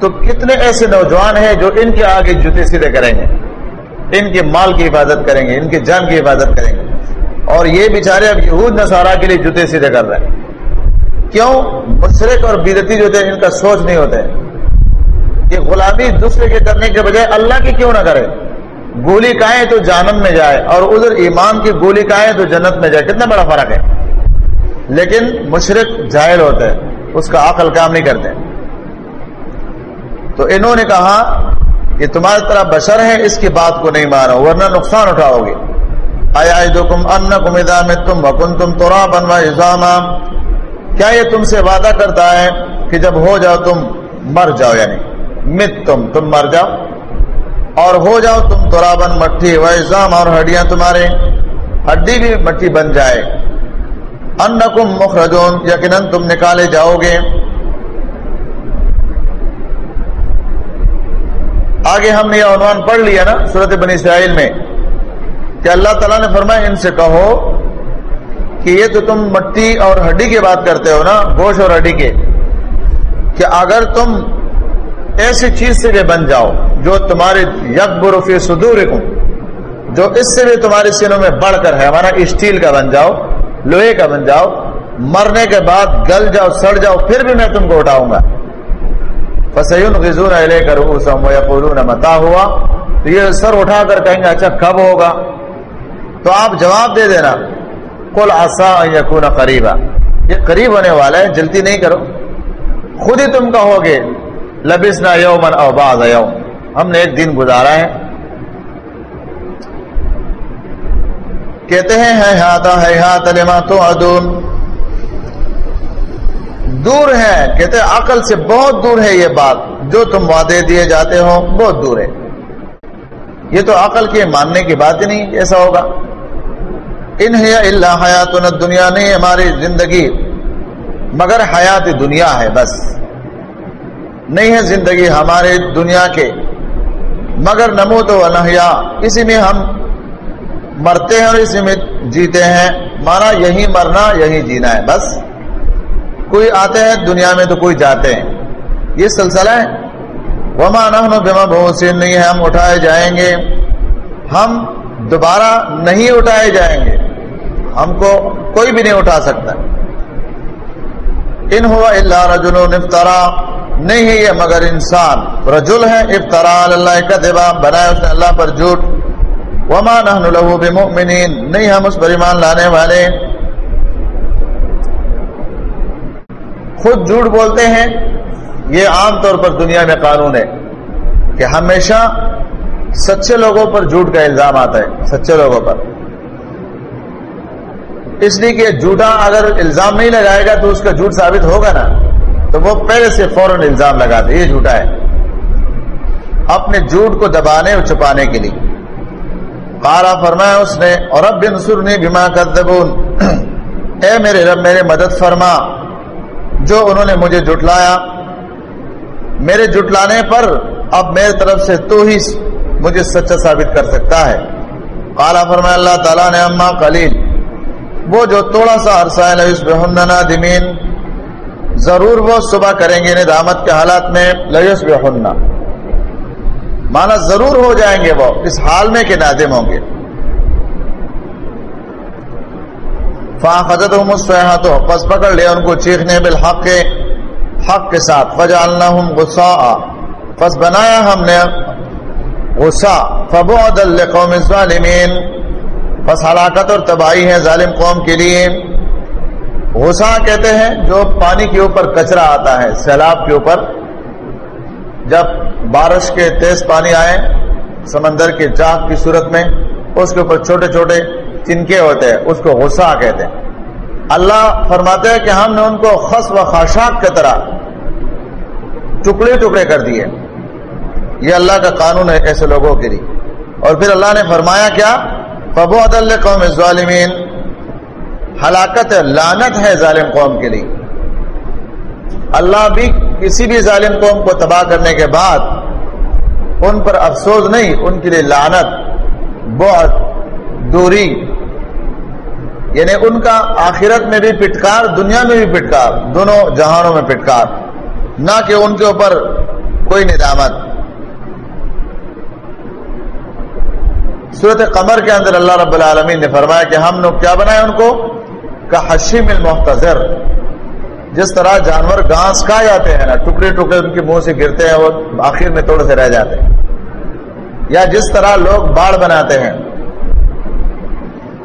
تو کتنے ایسے نوجوان ہیں جو ان کے آگے جوتے سیدھے کریں گے؟ ان کے مال کی حفاظت کریں گے، ان کے جان کی حفاظت کریں گے۔ اور یہ بیچارے اب یہود نصارہ کے لیے جوتے سیدھے کر رہے ہیں۔ کیوں؟ مشرق اور بیدتی جو تھے، ان کا سوچ نہیں ہوتے کہ غلامی دوسرے کے کرنے کے بجائے اللہ کی کیوں نہ کرے؟ گولی کھائے تو جانم میں جائے، اور ادھر ایمان کی گولی کھائے تو جنت میں جائے۔ کتنا بڑا فرق ہے۔ لیکن مشرق جاہل ہوتے ہیں اس کا عقل کام نہیں کرتے۔ تو انہوں نے کہا کہ تمہاری طرح بشر ہے اس کی بات کو نہیں مارو ورنہ نقصان اٹھاؤ گے۔ آیا تم وکن تم تو کیا یہ تم سے وعدہ کرتا ہے کہ جب ہو جاؤ تم مر جاؤ یعنی مت تم تم مر جاؤ۔ اور ہو جاؤ تم تورابن مٹھی وزام اور ہڈیاں تمہارے۔ ہڈی بھی مٹھی بن جائے۔ ان کم مخرجون، یقیناً تم نکالے جاؤ گے۔ آگے ہم نے یہ عنوان پڑھ لیا نا صورت بنی اسرائیل میں کہ اللہ تعالیٰ نے فرمایا ان سے کہو کہ یہ تو تم مٹی اور ہڈی کی بات کرتے ہو نا، گوشت اور ہڈی کے، کہ اگر تم ایسی چیز سے بھی بن جاؤ جو تمہارے یک بروفی سدور جو اس سے بھی تمہارے سینوں میں بڑھ کر ہے، ہمارا اسٹیل کا بن جاؤ، لوہے کا بن جاؤ، مرنے کے بعد گل جاؤ، سڑ جاؤ، پھر بھی میں تم کو اٹھاؤں گا۔ فسیون غزون کر متا ہوا؟ تو یہ سر اٹھا کر کہیں گے اچھا کب ہوگا؟ تو آپ جواب دے دینا کل آسا یقون قریبا۔ یہ قریب ہونے والا ہے جلدی نہیں کرو۔ خود ہی تم کہو گے، لبسنا یومن او بعض یوم۔ ہم نے ایک دن گزارا ہے۔ کہتے ہیں، ہے ہاتھ ہے ہاتھ لما تو ادون دور ہے، کہتے ہیں عقل سے بہت دور ہے یہ بات۔ جو تم وعدے دیے جاتے ہو، بہت دور ہے۔ یہ تو عقل کے ماننے کی بات ہی نہیں، ایسا ہوگا۔ ان اللہ حیات دنیا نہیں ہماری زندگی مگر حیات دنیا ہے بس۔ نہیں ہے زندگی ہمارے دنیا کے مگر نمو تو انہیا۔ اسی میں ہم مرتے ہیں اور اسی میں جیتے ہیں۔ مانا یہی مرنا، یہی جینا ہے، بس۔ کوئی آتے ہیں دنیا میں تو کوئی جاتے ہیں۔ یہ سلسلہ ہے۔ وہ مانا بما بہت نہیں ہے ہم اٹھائے جائیں گے۔ ہم دوبارہ نہیں اٹھائے جائیں گے۔ ہم کو کوئی بھی نہیں اٹھا سکتا۔ ان ہوا اللہ رجل افطرا نہیں ہے یہ مگر انسان۔ رجل ہے افطرا اللہ کا دیوا بنایا اس نے اللہ پر جھوٹ۔ وما نحن له بمؤمنین نہیں ہم اس پر ایمان لانے والے۔ خود جھوٹ بولتے ہیں، یہ عام طور پر دنیا میں قانون ہے کہ ہمیشہ سچے لوگوں پر جھوٹ کا الزام آتا ہے، سچے لوگوں پر۔ اس لیے کہ جھوٹا اگر الزام نہیں لگائے گا تو اس کا جھوٹ ثابت ہوگا نا، تو وہ پہلے سے فوراً الزام لگاتے یہ جھوٹا ہے۔ اپنے جھوٹ کو دبانے اور چھپانے کے لیے۔ قارا فرمایا اس نے، اور اب بنسرنی بما کذبون۔ اے میرے رب، میرے مدد فرما۔ جو انہوں نے مجھے جٹلایا میرے جٹلانے پر اب میرے طرف سے تو ہی مجھے سچا ثابت کر سکتا ہے۔ قالا فرمایا، اللہ تعالیٰ نے اما قلیل، وہ جو تھوڑا سا عرصہ ہے، لئیس دمین ضرور وہ صبح کریں گے ندامت کے حالات میں، لئیس بہننا مانا ضرور ہو جائیں گے وہ، اس حال میں کہ نادم ہوں گے۔ فاخذت تو پس پکڑ لیا ان کو چیخنے بالحق، حق کے ساتھ فجعلناہم غصاء، پس بنایا ہم نے غصہ فبعد لقوم الظالمین بس ہلاکت اور تباہی ہے ظالم قوم کے لیے۔ غصہ کہتے ہیں جو پانی کے اوپر کچرا آتا ہے، سیلاب کے اوپر۔ جب بارش کے تیز پانی آئے، سمندر کے چاک کی صورت میں، اس کے اوپر چھوٹے چھوٹے چنکے ہوتے ہیں، اس کو غصہ کہتے ہیں۔ اللہ فرماتے ہیں کہ ہم نے ان کو خس و خاشاک کی طرح ٹکڑے ٹکڑے کر دیے۔ یہ اللہ کا قانون ہے ایسے لوگوں کے لیے۔ اور پھر اللہ نے فرمایا کیا؟ فبو عدل قوم ظالمین ہلاکت لانت ہے ظالم قوم کے لیے۔ اللہ بھی کسی بھی ظالم قوم کو تباہ کرنے کے بعد ان پر افسوس نہیں، ان کے لیے لانت بہت دوری یعنی ان کا آخرت میں بھی پٹکار، دنیا میں بھی پٹکار، دونوں جہانوں میں پٹکار۔ نہ کہ ان کے اوپر کوئی ندامت۔ صورت قمر کے اندر اللہ رب العالمین نے فرمایا کہ ہم لوگ کیا بنائے ان کو؟ کہ حشیم المحتضر، جس طرح جانور گھاس کھا جاتے ہیں نا، ٹکڑے ٹکڑے ان کے منہ سے گرتے ہیں، وہ آخر میں تھوڑے سے رہ جاتے ہیں۔ یا جس طرح لوگ باڑ بناتے ہیں۔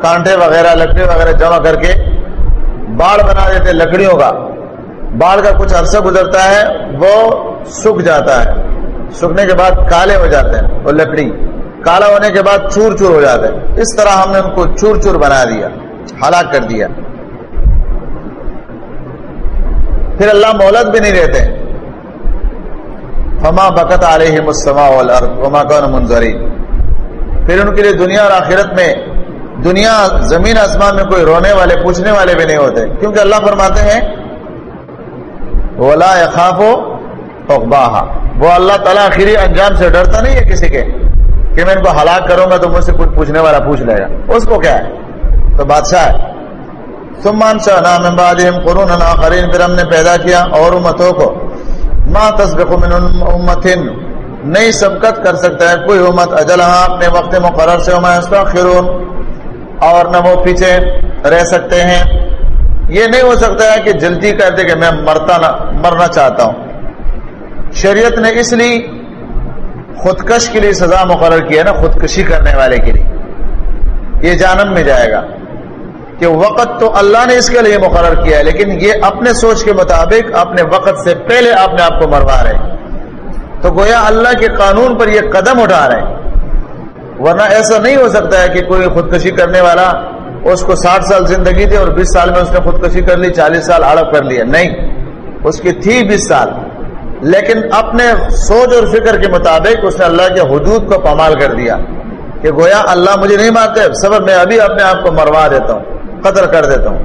کانٹے وغیرہ، لکڑی وغیرہ جمع کر کے باڑ بنا دیتے لکڑیوں کا۔ باڑ کا کچھ عرصہ گزرتا ہے، وہ سوکھ جاتا ہے۔ سوکھنے کے بعد کالے ہو جاتے ہیں، وہ لکڑی۔ کالا ہونے کے بعد چور چور ہو جاتے ہیں۔ اس طرح ہم نے ان کو چور چور بنا دیا، ہلاک کر دیا۔ پھر اللہ مولت بھی نہیں رہتے فما بکت علیہ مسما وما کون منظری پھر ان کے لیے دنیا اور آخرت میں دنیا زمین آسمان میں کوئی رونے والے، پوچھنے والے بھی نہیں ہوتے۔ کیونکہ اللہ فرماتے ہیں، ولا خاف وہ اللہ تعالیٰ آخری انجام سے ڈرتا نہیں ہے کسی کے۔ کہ میں ان کو ہلاک کروں گا تو مجھ سے کچھ پوچھنے والا پوچھ لے گا۔ اس کو کیا ہے؟ تو بادشاہ ہے۔ سمان شاہ نام بعدهم قرون آخرین۔ پھر ہم نے پیدا کیا اور امتوں کو۔ ما تسبق من امت نہیں سبقت کر سکتا ہے کوئی امت۔ اجلہا، اپنے وقت مقرر سے۔ وما استاخرون اور نہ وہ پیچھے رہ سکتے ہیں۔ یہ نہیں ہو سکتا ہے کہ جلدی کر دے کہ میں مرتا نہ مرنا چاہتا ہوں۔ شریعت نے اس لیے خودکش کے لیے سزا مقرر کیا نا، خودکشی کرنے والے کے لیے۔ یہ جانم میں جائے گا کہ وقت تو اللہ نے اس کے لیے مقرر کیا ہے، لیکن یہ اپنے سوچ کے مطابق اپنے وقت سے پہلے اپنے آپ کو مروا رہے تو گویا اللہ کے قانون پر یہ قدم اٹھا رہے ورنہ ایسا نہیں ہو سکتا ہے کہ کوئی خودکشی کرنے والا اس کو ساٹھ سال زندگی تھی اور بیس سال میں اس نے خودکشی کر لی، چالیس سال ہڑپ کر لیا۔ نہیں۔ اس کی تھی بیس سال۔ لیکن اپنے سوچ اور فکر کے مطابق اس نے اللہ کے حدود کو پامال کر دیا کہ گویا اللہ مجھے نہیں مارتے سبب میں ابھی اپنے آپ کو مروا دیتا ہوں قدر کر دیتا ہوں۔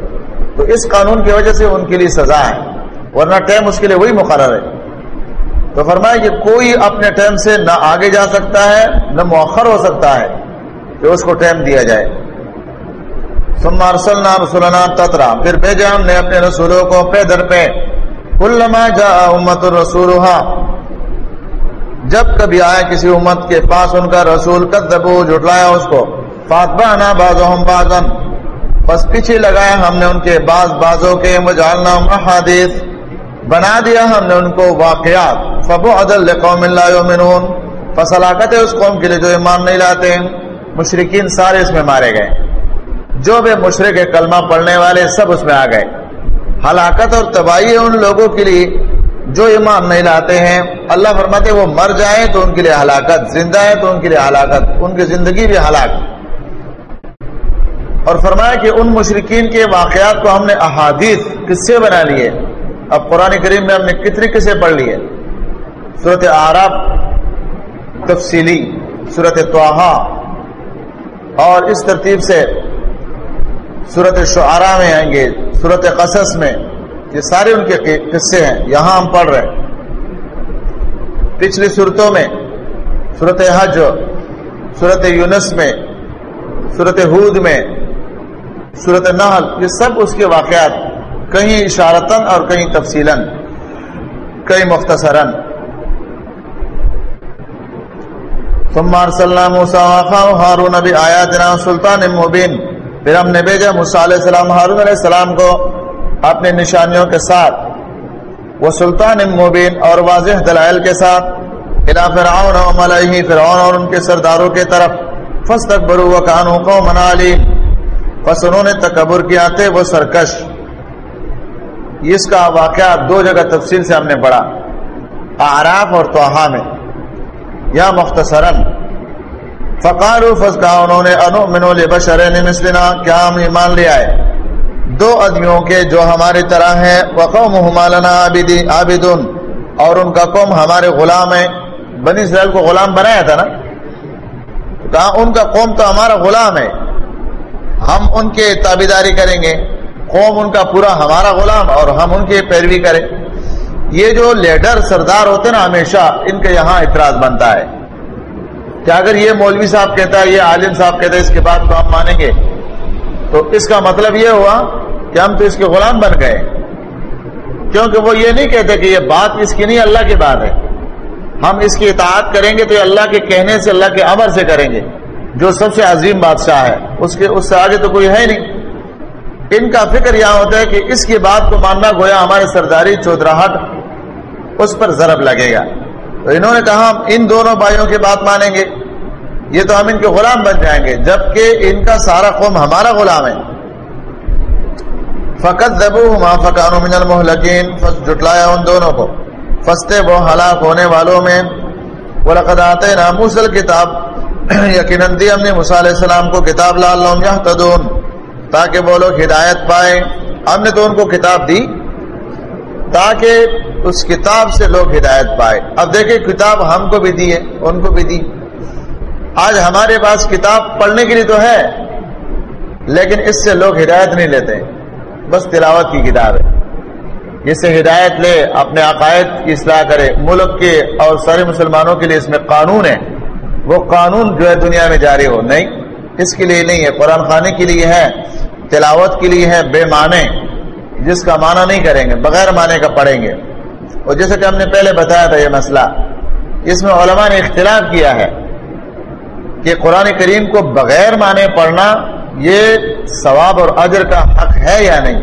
تو اس قانون کی وجہ سے ان کے لیے سزا ہے۔ ورنہ ٹائم اس کے لیے وہی مقرر ہے۔ تو فرمایا کہ کوئی اپنے ٹائم سے نہ آگے جا سکتا ہے، نہ مؤخر ہو سکتا ہے کہ اس کو ٹائم دیا جائے۔ ثم ارسلنا رسولنا تترا، پھر بھیجا ہم نے اپنے رسولوں کو پہ در پہ۔ کلما جا امت رسولها جب کبھی آیا کسی امت کے پاس، ان کا رسول کذبو، جھٹلایا اس کو۔ فاتبعنا بعضهم بعضا۔ بس پیچھے لگایا ہم نے ان کے بعض بعضوں کے مجالنا احادیث۔ بنا دیا ہم نے ان کو واقعات۔ فبو عدل قوم اللہ فصلاقت ہے اس قوم کے لیے جو ایمان نہیں لاتے مشرقین سارے اس میں مارے گئے۔ جو بھی مشرق کلمہ پڑھنے والے سب اس میں آ گئے۔ ہلاکت اور تباہی ہے ان لوگوں کے لیے۔ جو ایمان نہیں لاتے ہیں، اللہ فرماتے ہیں وہ مر جائیں تو ان کے لیے ہلاکت، زندہ ہے تو ان کے لیے ہلاکت، ان کی زندگی بھی ہلاک۔ اور فرمایا کہ ان مشرقین کے واقعات کو ہم نے احادیث کس سے بنا لیے۔ اب قرآن کریم میں ہم نے کتنی کسے پڑھ لیے صورت آراب تفصیلی صورت توحا اور اس ترتیب سے صورت شعرا میں آئیں گے صورت قصص میں، یہ سارے ان کے قصے ہیں، یہاں ہم پڑھ رہے پچھلی صورتوں میں صورت حج صورت یونس میں صورت حود میں صورت نحل، یہ سب اس کے واقعات کہیں اشارتاً اور کہیں تفصیلاً، کہیں مختصراً۔ ثم ارسلنا موسى واخاه هارون بآياتنا سلطان مبين پھر ہم نے بھیجا موسیٰ علیہ السلام، ہارون علیہ السلام کو اپنے نشانیوں کے ساتھ۔ وہ سلطان مبین اور واضح دلائل کے ساتھ الا فرعون و ملئہ فرعون اور ان کے سرداروں کے طرف۔ فاستكبروا وكانوا قوما عالین۔ پس انہوں نے تکبر کیا تھے وہ سرکش۔ اس کا واقعہ دو جگہ تفصیل سے ہم نے پڑھا۔ اعراف اور توحا میں۔ یا مختصراً۔ فقارو فس کہا انہوں نے انو منو مثلنا، کیا ہم ایمان لے آئے؟ دو آدمیوں کے جو ہماری طرح ہیں وقوم ہمالنا عابدون۔ اور ان کا قوم ہمارے غلام ہیں۔ بنی اسرائیل کو غلام بنایا تھا نا؟ کہا، ان کا قوم تو ہمارا غلام ہے۔ ہم ان کے تابیداری کریں گے۔ قوم ان کا پورا ہمارا غلام اور ہم ان کی پیروی کریں۔ یہ جو لیڈر سردار ہوتے نا ہمیشہ، ان کے یہاں اعتراض بنتا ہے۔ کہ اگر یہ مولوی صاحب کہتا ہے، یہ عالم صاحب کہتا ہے، اس کے بعد تو ہم مانیں گے۔ تو اس کا مطلب یہ ہوا کہ ہم تو اس کے غلام بن گئے۔ کیونکہ وہ یہ نہیں کہتے کہ یہ بات اس کی نہیں، اللہ کی بات ہے۔ ہم اس کی اطاعت کریں گے تو یہ اللہ کے کہنے سے، اللہ کے امر سے کریں گے۔ جو سب سے عظیم بادشاہ ہے، اس کے، اس سے آگے تو کوئی ہے نہیں۔ ان کا فکر یہاں ہوتا ہے کہ اس کی بات کو ماننا گویا ہمارے سرداری چودراہٹ اس پر ضرب لگے گا۔ تو انہوں نے کہا ہم ان دونوں بھائیوں کی بات مانیں گے۔ یہ تو ہم ان کے غلام بن جائیں گے، جبکہ ان کا سارا قوم ہمارا غلام ہے۔ فقط دبو ہما فکانو من المحلقین جٹلایا ان دونوں کو۔ فستے وہ ہلاک ہونے والوں میں۔ وَلَقَدْ آتَيْنَا مُوسَى الْكِتَابِ۔ یقیناً دی ہم نے موسیٰ علیہ السلام کو کتاب لَعَلَّهُمْ يَهْتَدُونَ تاکہ وہ لوگ ہدایت پائیں۔ ہم نے تو ان کو کتاب دی تاکہ اس کتاب سے لوگ ہدایت پائے اب دیکھیں، کتاب ہم کو بھی دی ہے، ان کو بھی دی۔ آج ہمارے پاس کتاب پڑھنے کے لیے تو ہے، لیکن اس سے لوگ ہدایت نہیں لیتے۔ بس تلاوت کی کتاب ہے۔ جس سے ہدایت لے، اپنے عقائد کی اصلاح کرے۔ ملک کے اور سارے مسلمانوں کے لیے اس میں قانون ہے۔ وہ قانون جو ہے دنیا میں جاری ہو، نہیں، اس کے لیے نہیں ہے۔ قرآن خانے کے لیے ہے۔ تلاوت کے لیے ہے بے معنی، جس کا معنی نہیں کریں گے، بغیر معنی کا پڑھیں گے۔ اور جیسے کہ ہم نے پہلے بتایا تھا یہ مسئلہ، اس میں علماء نے اختلاف کیا ہے کہ قرآن کریم کو بغیر معنی پڑھنا یہ ثواب اور اجر کا حق ہے یا نہیں۔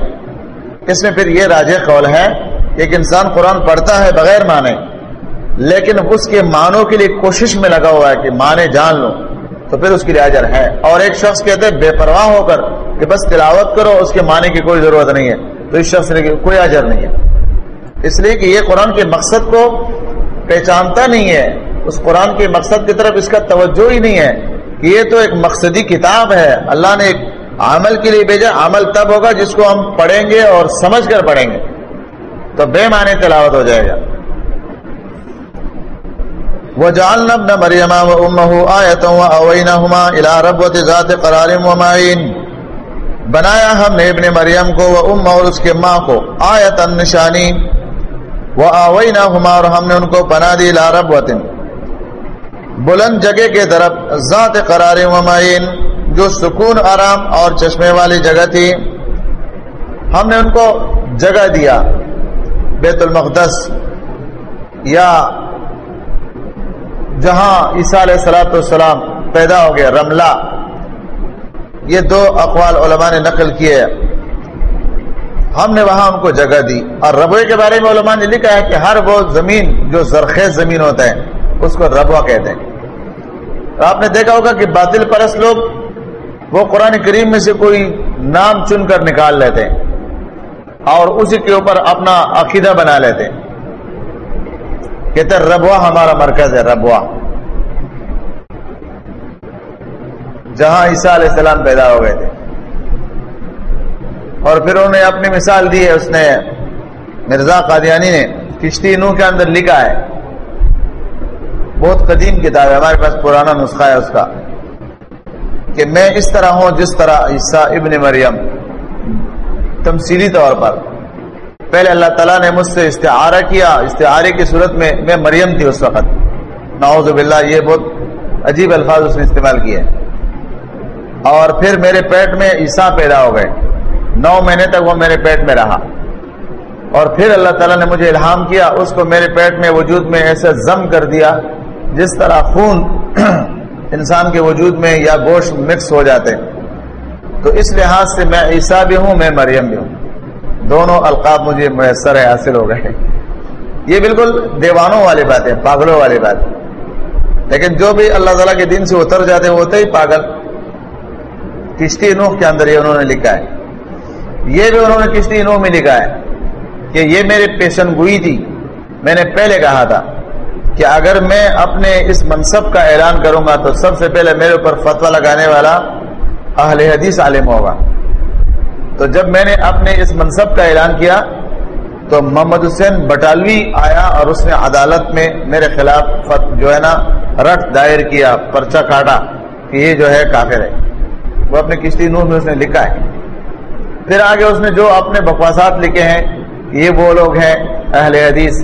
اس میں پھر یہ راج قول ہے کہ ایک انسان قرآن پڑھتا ہے بغیر معنی، لیکن اس کے معنوں کے لیے کوشش میں لگا ہوا ہے کہ معنی جان لو، تو پھر اس کے لیے اجر ہے۔ اور ایک شخص کہتے ہیں، بے پرواہ ہو کر کہ بس تلاوت کرو، اس کے معنی کی کوئی ضرورت نہیں ہے۔ تو اس شخص نے کوئی اجر نہیں ہے۔ اس لیے کہ یہ قرآن کے مقصد کو پہچانتا نہیں ہے۔ اس قرآن کے مقصد کی طرف اس کا توجہ ہی نہیں ہے۔ کہ یہ تو ایک مقصدی کتاب ہے۔ اللہ نے ایک عمل کے لیے بھیجا۔ عمل تب ہوگا جس کو ہم پڑھیں گے اور سمجھ کر پڑھیں گے۔ تو بے معنی تلاوت ہو جائے گا۔ وہ جال نب نہ مریما و آیتوں اوینا ہما الا رب ذات قرار معین بنایا ہم نے ابن مریم کو وہ ام اور اس کے ماں کو آیت نشانی وہ اوینا ہما اور ہم نے ان کو بنا دی لا رب وطن بلند جگہ کے طرف ذات قرار معین، جو سکون، آرام اور چشمے والی جگہ تھی۔ ہم نے ان کو جگہ دیا، بیت المقدس، یا جہاں عیسیٰ علیہ السلاۃ والسلام پیدا ہو گیا رملہ۔ یہ دو اقوال علماء نے نقل کیے ہم نے وہاں ان کو جگہ دی۔ اور ربوے کے بارے میں علماء نے لکھا ہے کہ ہر وہ زمین جو زرخیز زمین ہوتا ہے اس کو ربوا کہتے ہیں۔ آپ نے دیکھا ہوگا کہ باطل پرست لوگ وہ قرآن کریم میں سے کوئی نام چن کر نکال لیتے ہیں اور اسی کے اوپر اپنا عقیدہ بنا لیتے ہیں۔ کہتے ربوا ہمارا مرکز ہے ربوا جہاں عیسیٰ علیہ السلام پیدا ہو گئے تھے۔ اور پھر انہوں نے اپنی مثال دی ہے، اس نے مرزا قادیانی نے کشتی نو کے اندر لکھا ہے۔ بہت قدیم کتاب ہے، ہمارے پاس پرانا نسخہ ہے اس کا۔ کہ میں اس طرح ہوں جس طرح عیسیٰ ابن مریم۔ تمثیلی طور پر۔ پہلے اللہ تعالیٰ نے مجھ سے استعارہ کیا، استعارے کی صورت میں میں مریم تھی اس وقت۔ نعوذ باللہ، یہ بہت عجیب الفاظ اس نے استعمال کیے۔ اور پھر میرے پیٹ میں عیسیٰ پیدا ہو گئے۔ نو مہینے تک وہ میرے پیٹ میں رہا۔ اور پھر اللہ تعالیٰ نے مجھے الہام کیا، اس کو میرے پیٹ میں وجود میں ایسا ضم کر دیا جس طرح خون انسان کے وجود میں یا گوشت مکس ہو جاتے۔ تو اس لحاظ سے میں عیسیٰ بھی ہوں، میں مریم بھی ہوں۔ دونوں القاب مجھے میسر حاصل ہو گئے۔ یہ بالکل دیوانوں والی بات ہے پاگلوں والی بات ہے لیکن جو بھی اللہ تعالیٰ کے دن سے اتر جاتے ہیں، وہ ہوتے ہی پاگل۔ کشتی نوح کے اندر یہ انہوں نے لکھا ہے۔ یہ بھی انہوں نے کشتی نوح میں لکھا ہے کہ یہ میرے پیشن گوئی تھی۔ میں نے پہلے کہا تھا کہ اگر میں اپنے اس منصب کا اعلان کروں گا تو سب سے پہلے میرے اوپر فتوا لگانے والا اہل حدیث عالم ہوگا۔ تو جب میں نے اپنے اس منصب کا اعلان کیا تو محمد حسین بٹالوی آیا اور اس نے عدالت میں میرے خلاف جو ہے نا، رٹ دائر کیا، پرچہ کاٹا کہ یہ جو ہے کافر ہے۔ وہ اپنے کشتی نور میں اس نے لکھا ہے۔ پھر آگے اس نے جو اپنے بکواسات لکھے ہیں، یہ وہ لوگ ہیں اہل حدیث۔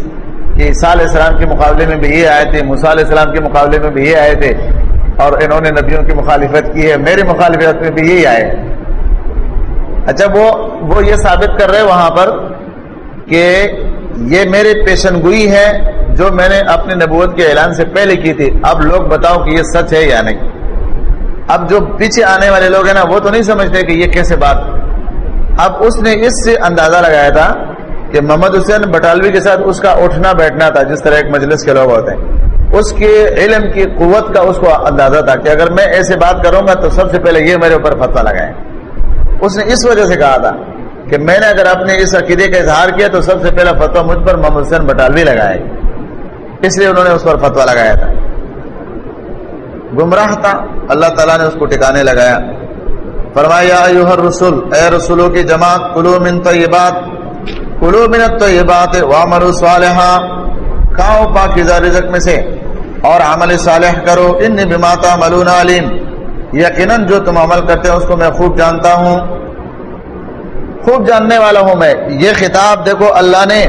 کہ عیسیٰ علیہ السلام کے مقابلے میں بھی یہ آئے تھے موسیٰ علیہ السلام کے مقابلے میں بھی یہ آئے تھے اور انہوں نے نبیوں کی مخالفت کی ہے۔ میری مخالفت میں بھی یہی آئے۔ اچھا وہ وہ یہ ثابت کر رہے وہاں پر کہ یہ میرے پیشن گوئی ہے جو میں نے اپنے نبوت کے اعلان سے پہلے کی تھی۔ اب لوگ بتاؤ کہ یہ سچ ہے یا نہیں۔ اب جو پیچھے آنے والے لوگ ہیں نا، وہ تو نہیں سمجھتے کہ یہ کیسے بات اب اس نے اس سے اندازہ لگایا تھا کہ محمد حسین بٹالوی کے ساتھ اس کا اٹھنا بیٹھنا تھا، جس طرح ایک مجلس کے لوگ ہوتے ہیں۔ اس کے علم کی قوت کا اس کو اندازہ تھا کہ اگر میں ایسے بات کروں گا تو سب سے پہلے یہ میرے اوپر فتوا لگائے اس نے اس وجہ سے کہا تھا کہ میں نے اگر اپنے اس عقیدے کا اظہار کیا تو سب سے پہلا فتوا مجھ پر محمد حسین بٹالوی لگائے۔ اس لیے انہوں نے اس پر فتوا لگایا تھا۔ گمراہ تھا۔ اللہ تعالیٰ نے اس کو ٹکانے لگایا۔ فرمایا رسول اے رسولوں کی جماعت کلو من طیبات کلو من الطیبات وامر صالحا، کھاؤ پاکیزہ رزق میں سے اور عمل صالح کرو۔ ان بماتا ملون علیم۔ یقیناً جو تم عمل کرتے ہیں اس کو میں خوب جانتا ہوں۔ خوب جاننے والا ہوں میں۔ یہ خطاب دیکھو، اللہ نے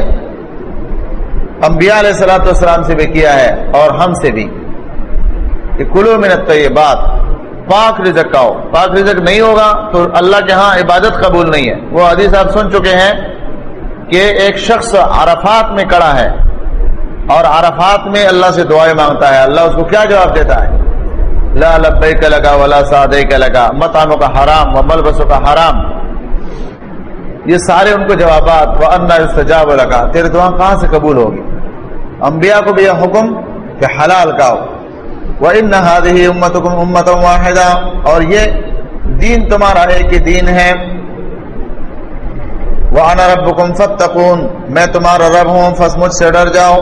انبیاء علیہ السلاۃ والسلام سے بھی کیا ہے اور ہم سے بھی۔ کہ کلو منت یہ پاک رزق کا ہو پاک رزق نہیں ہوگا تو اللہ کے ہاں عبادت قبول نہیں ہے۔ وہ حدیث آپ سن چکے ہیں کہ ایک شخص عرفات میں کڑا ہے اور عرفات میں اللہ سے دعائیں مانگتا ہے۔ اللہ اس کو کیا جواب دیتا ہے؟ لا لبئی کا لگا ولا سادے کا لگا متانوں کا حرام و ملبسوں کا حرام۔ یہ سارے ان کو جوابات وہ انا استجاب لگا تیرے دعا کہاں سے قبول ہوگی؟ انبیاء کو بھی یہ حکم کہ حلال کا ہو وہ ان نہ امت امت واحدہ اور یہ دین تمہارا ایک ہی دین ہے۔ وہ انا رب فتقون میں تمہارا رب ہوں فس مجھ سے ڈر جاؤ۔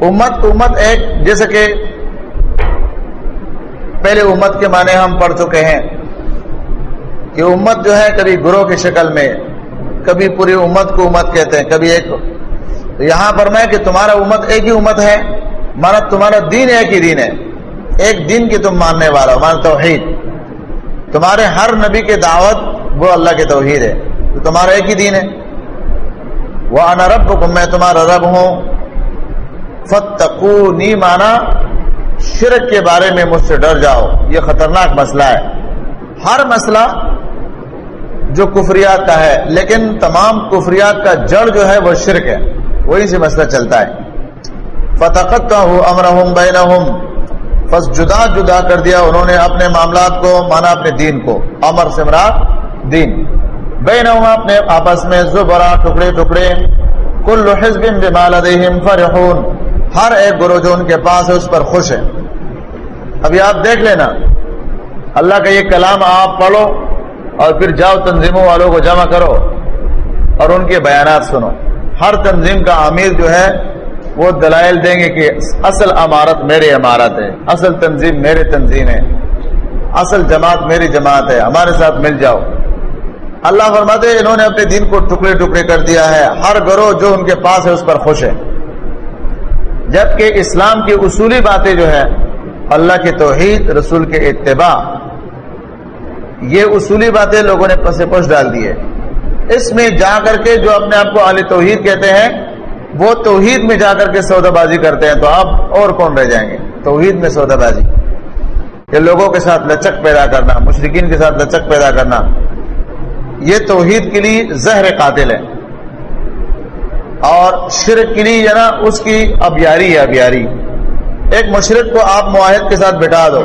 امت امت ایک، جیسے کہ پہلے امت کے معنی ہم پڑھ چکے ہیں کہ امت جو ہے کبھی گروہ کی شکل میں، کبھی پوری امت کو امت کہتے ہیں، کبھی ایک یہاں پر میں کہ تمہارا امت ایک ہی امت ہے مانا تمہارا دین ایک ہی دین ہے۔ ایک دن کی تم ماننے والا ہو مانا توحید۔ تمہارے ہر نبی کے دعوت وہ اللہ کے توحید ہے تو تمہارا ایک ہی دین ہے۔ وہ انا رب کو میں تمہارا رب ہوں۔ فتقونی مانا شرک کے بارے میں مجھ سے ڈر جاؤ۔ یہ خطرناک مسئلہ ہے۔ ہر مسئلہ جو کفریات کا ہے، لیکن تمام کفریات کا جڑ جو ہے وہ شرک ہے۔ وہی سے مسئلہ چلتا ہے۔ فتقت امرحم بینہم بس جدا جدا کر دیا انہوں نے اپنے معاملات کو، مانا اپنے دین کو۔ امر سے مراد دین۔ بینہم اپنے آپس میں زبرا ٹکڑے ٹکڑے۔ کل حزب بما لدیہم فرحون۔ ہر ایک گروہ جو ان کے پاس ہے، اس پر خوش ہے۔ ابھی آپ دیکھ لینا۔ اللہ کا یہ کلام آپ پڑھو اور پھر جاؤ تنظیموں والوں کو جمع کرو اور ان کے بیانات سنو۔ ہر تنظیم کا امیر جو ہے، وہ دلائل دیں گے کہ اصل عمارت میری عمارت ہے، اصل تنظیم میرے تنظیم ہے، اصل جماعت میری جماعت ہے، ہمارے ساتھ مل جاؤ۔ اللہ فرماتے انہوں نے اپنے دین کو ٹکڑے ٹکڑے کر دیا ہے، ہر گروہ جو ان کے پاس ہے اس پر خوش ہے۔ جبکہ اسلام کی اصولی باتیں جو ہے اللہ کی توحید، رسول کے اتباع، یہ اصولی باتیں لوگوں نے پس پش ڈال دی ہے۔ اس میں جا کر کے جو اپنے آپ کو علی توحید کہتے ہیں، وہ توحید میں جا کر کے سودا بازی کرتے ہیں، تو اب اور کون رہ جائیں گے؟ توحید میں سودا بازی۔ کہ لوگوں کے ساتھ لچک پیدا کرنا مشرقین کے ساتھ لچک پیدا کرنا، یہ توحید کے لیے زہر قاتل ہے۔ اور شرک کے لیے نا اس کی ابیاری ہے، ابیاری۔ ایک مشرق کو آپ معاہد کے ساتھ بٹھا دو۔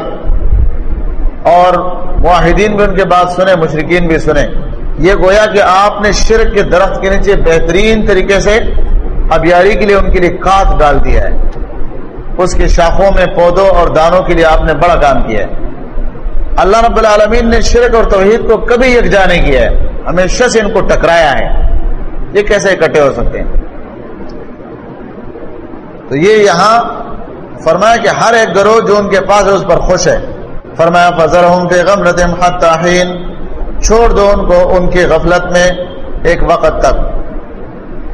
اور معاہدین بھی ان کے بات سنیں مشرقین بھی سنیں۔ یہ گویا کہ آپ نے شرک کے درخت کے نیچے بہترین طریقے سے ابیاری کے لیے ان کے لیے کات ڈال دیا ہے۔ اس کے شاخوں میں پودوں اور دانوں کے لیے آپ نے بڑا کام کیا ہے۔ اللہ رب العالمین نے شرک اور توحید کو کبھی یکجا نہیں کیا ہے۔ ہمیشہ سے ان کو ٹکرایا ہے۔ یہ کیسے اکٹھے ہو سکتے ہیں؟ تو یہ یہاں فرمایا کہ ہر ایک گروہ جو ان کے پاس ہے، اس پر خوش ہے۔ فرمایا فضر ہوں کہ غم رتم حتین چھوڑ دو ان کو ان کی غفلت میں ایک وقت تک۔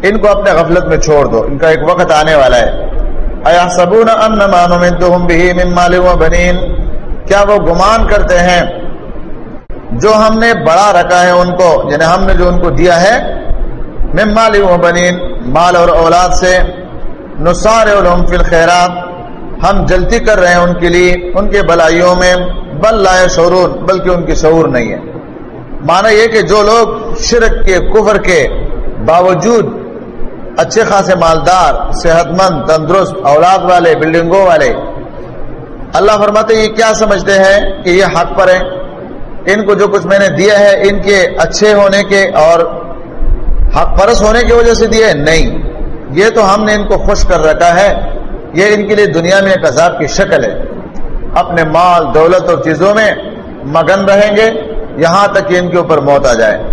ان کو اپنے غفلت میں چھوڑ دو۔ ان کا ایک وقت آنے والا ہے۔ ایا سبون ان مانو من مال و کیا وہ گمان کرتے ہیں؟ جو ہم نے بڑا رکھا ہے ان کو یعنی ہم نے جو ان کو دیا ہے، من مال و بنین، مال اور اولاد سے۔ نثار علوم فی الخیرات۔ ہم جلتی کر رہے ہیں ان کے لیے، ان کے بلائیوں میں۔ بل لائے شعور بلکہ ان کی شعور نہیں ہے۔ مانا یہ کہ جو لوگ شرک کے، کفر کے باوجود اچھے خاصے مالدار صحت مند تندرست اولاد والے، بلڈنگوں والے، اللہ فرماتے یہ کیا سمجھتے ہیں کہ یہ حق پر ہیں؟ ان کو جو کچھ میں نے دیا ہے، ان کے اچھے ہونے کے اور حق پرس ہونے کی وجہ سے دیا ہے؟ نہیں۔ یہ تو ہم نے ان کو خوش کر رکھا ہے۔ یہ ان کے لیے دنیا میں ایک عذاب کی شکل ہے۔ اپنے مال، دولت اور چیزوں میں مگن رہیں گے۔ یہاں تک کہ ان کے اوپر موت آ جائے۔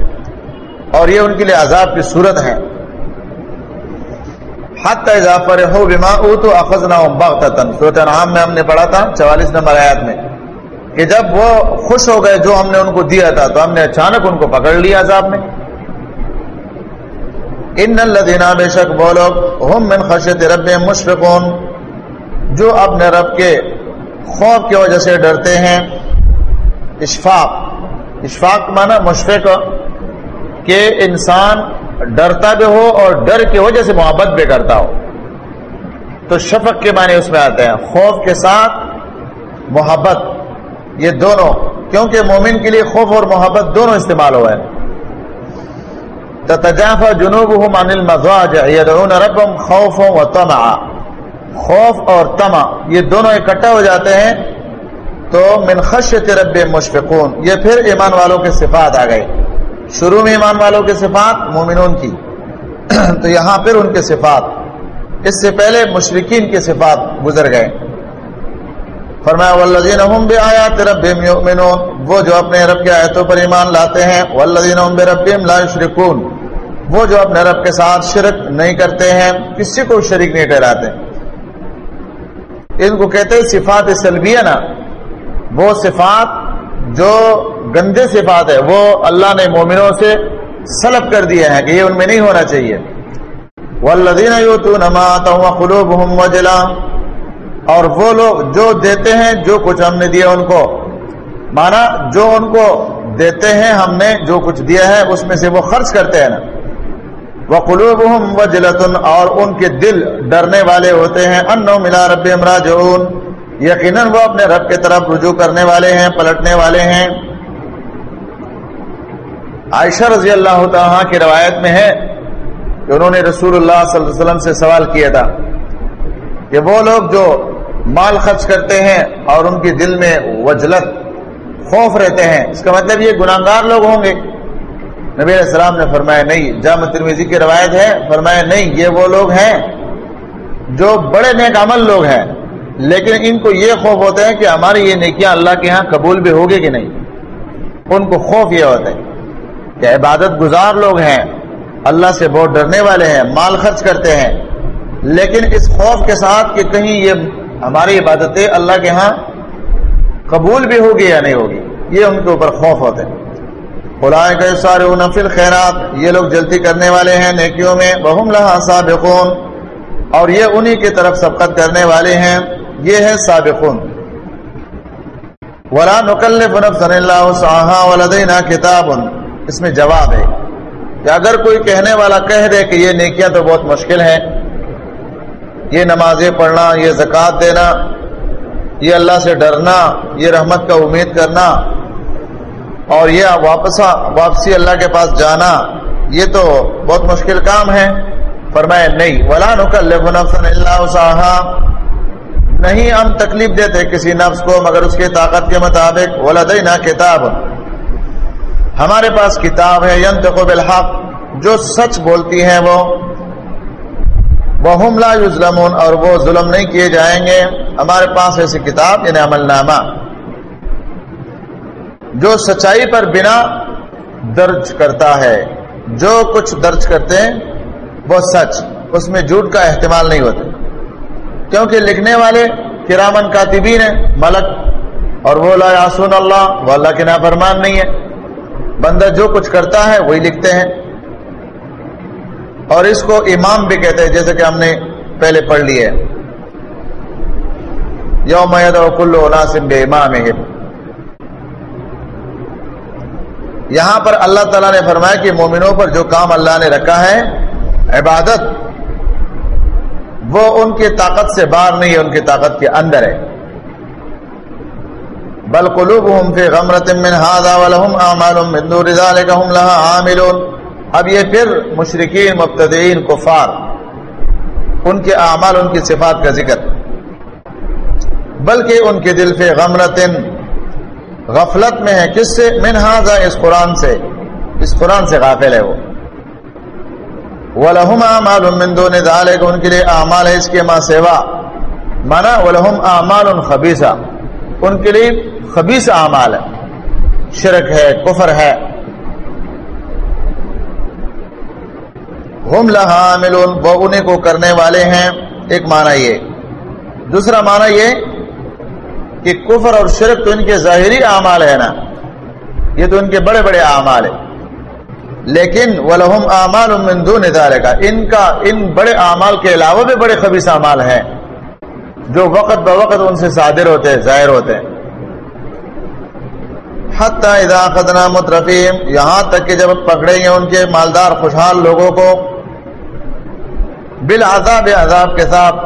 اور یہ ان کے لیے عذاب کی صورت ہے۔ حت اضافر ہو بیما او تو افزنا صورت نام میں ہم نے پڑھا تھا چوالیس نمبر آیات میں کہ جب وہ خوش ہو گئے جو ہم نے ان کو دیا تھا تو ہم نے اچانک ان کو پکڑ لیا عذاب میں۔ ان الذين بے شک وہ لوگ من خشیت رب مشفقون۔ جو اپنے رب کے خوف کی وجہ سے ڈرتے ہیں۔ اشفاق۔ اشفاق مانا مشفق کہ انسان ڈرتا بھی ہو اور ڈر کی وجہ سے محبت بھی کرتا ہو۔ تو شفق کے معنی اس میں آتے ہیں۔ خوف کے ساتھ محبت، یہ دونوں، کیونکہ مومن کے لیے خوف اور محبت دونوں استعمال ہوئے۔ تتجافى جنوبهم عن المضاجع يدعون ربهم خوفا وطمعا۔ خوف اور طمع، یہ دونوں اکٹھا ہو جاتے ہیں۔ تو من خشیت رب مشفقون، یہ پھر ایمان والوں کے صفات آ گئے۔ شروع میں ایمان والوں کے صفات، مومنون کی۔ تو یہاں پھر ان کے صفات۔ اس سے پہلے مشرقین کے صفات گزر گئے۔ فرمایا والذین هم بآیات ربهم یؤمنون وہ جو اپنے رب کے آیتوں پر ایمان لاتے ہیں والذین هم بربهم لا یشرکون وہ جو اپنے رب کے ساتھ شرک نہیں کرتے ہیں، کسی کو شریک نہیں ٹھہراتے۔ ان کو کہتے ہیں صفات سلبیہ نا۔ وہ صفات جو گندے صفات ہے وہ اللہ نے مومنوں سے سلب کر دیا ہے کہ یہ ان میں نہیں ہونا چاہیے۔ والذین یؤتون ما وقلوبهم وجلا۔ اور وہ لوگ جو دیتے ہیں، جو کچھ ہم نے دیا ان کو۔ مانا جو ان کو دیتے ہیں، ہم نے جو کچھ دیا ہے، اس میں سے وہ خرچ کرتے ہیں۔ نا وہ قلوب اور ان کے دل ڈرنے والے ہوتے ہیں۔ انو ملا رب امراج یقیناً وہ اپنے رب کی طرف رجوع کرنے والے ہیں، پلٹنے والے ہیں۔ عائشہ رضی اللہ تعالیٰ کی روایت میں ہے کہ انہوں نے رسول اللہ صلی اللہ علیہ وسلم سے سوال کیا تھا کہ وہ لوگ جو مال خرچ کرتے ہیں اور ان کے دل میں وجلت، خوف رہتے ہیں، اس کا مطلب یہ گناہگار لوگ ہوں گے۔ نبی علیہ السلام نے فرمایا نہیں، جامع ترمیزی کی روایت ہے، فرمایا نہیں، یہ وہ لوگ ہیں جو بڑے نیک عمل لوگ ہیں۔ لیکن ان کو یہ خوف ہوتا ہے کہ ہماری یہ نیکیاں اللہ کے ہاں قبول بھی ہوگی کہ نہیں؟ ان کو خوف یہ ہوتا ہے کہ عبادت گزار لوگ ہیں، اللہ سے بہت ڈرنے والے ہیں، مال خرچ کرتے ہیں۔ لیکن اس خوف کے ساتھ کہ کہیں یہ ہماری عبادتیں اللہ کے ہاں قبول بھی ہوگی یا نہیں ہوگی، یہ ان کے اوپر خوف ہوتے ہیں خلائے کے سارے نفل خیرات یہ لوگ جلدی کرنے والے ہیں نیکیوں میں بہم لہا سابقون۔ اور یہ انہی کی طرف سبقت کرنے والے ہیں۔ یہ ہے سابقون. ولا نکلف نفسا الا وسعها ولدينا کتاب اس میں جواب ہے کہ اگر کوئی کہنے والا کہہ دے کہ یہ نیکیاں تو بہت مشکل ہیں، یہ نمازیں پڑھنا، یہ زکوٰۃ دینا، یہ اللہ سے ڈرنا، یہ رحمت کا امید کرنا، اور یہ واپس واپسی اللہ کے پاس جانا، یہ تو بہت مشکل کام ہے۔ فرمائے نہیں، ولا نکلف نفسا الا وسعها نہیں ہم تکلیف دیتے کسی نفس کو، مگر اس کی طاقت کے مطابق۔ ولدینا کتاب ہمارے پاس کتاب ہے ینتق بالحق۔ جو سچ بولتی ہیں وہ۔ وہ لا یظلمون اور وہ ظلم نہیں کیے جائیں گے۔ ہمارے پاس ایسی کتاب یعنی عمل نامہ جو سچائی پر بنا درج کرتا ہے۔ جو کچھ درج کرتے ہیں، وہ سچ۔ اس میں جھوٹ کا احتمال نہیں ہوتا۔ کیونکہ لکھنے والے کرامن کاتبین ہیں، ملک۔ اور وہ لا یاسون اللہ، وہ اللہ کے نافرمان نہیں ہے بندہ جو کچھ کرتا ہے، وہی لکھتے ہیں۔ اور اس کو امام بھی کہتے ہیں، جیسے کہ ہم نے پہلے پڑھ لی ہے۔ یوم کلو ناسم بے امام یہاں پر اللہ تعالیٰ نے فرمایا کہ مومنوں پر جو کام اللہ نے رکھا ہے، عبادت۔ وہ ان کی طاقت سے باہر نہیں ہے، ان کی طاقت کے اندر ہے۔ بل قلوب فی غمرت من هذا ولهم اعمال من دون ذلك هم لها عاملون۔ اب یہ پھر مشرقین مبتدئین، کفار، ان کے اعمال، ان کی صفات کا ذکر۔ بلکہ ان کے دل پہ غمرت، غفلت میں ہے۔ کس سے؟ منہذا اس قرآن سے۔ اس قرآن سے غافل ہے وہ۔ وَلَهُمْ آمَالٌ مِّن دُونِ ذَلِكَ، ان کے لیے اعمال ہے اس کے ماں سیوا۔ مانا وَلَهُمْ آمَالٌ خَبِيسًا ان کے لیے خبیص اعمال ہے۔ شرک ہے، کفر ہے۔ ہم لہا ملون وہ انہیں کو کرنے والے ہیں۔ ایک معنی یہ۔ دوسرا معنی یہ کہ کفر اور شرک تو ان کے ظاہری اعمال ہے نا۔ یہ تو ان کے بڑے بڑے اعمال ہیں۔ لیکن وَلَهُمْ آمَالٌ مِّن دُونِ ذَلِكَ۔ ان کا، ان بڑے اعمال کے علاوہ بھی بڑے خبیص اعمال ہیں۔ جو وقت بوقت ان سے صادر ہوتے ہیں ظاہر ہوتے۔ ہیں حتی اذا خدنا مترفیم، یہاں تک کہ جب پکڑیں گے ان کے مالدار خوشحال لوگوں کو، بالعذاب، عذاب کے ساتھ،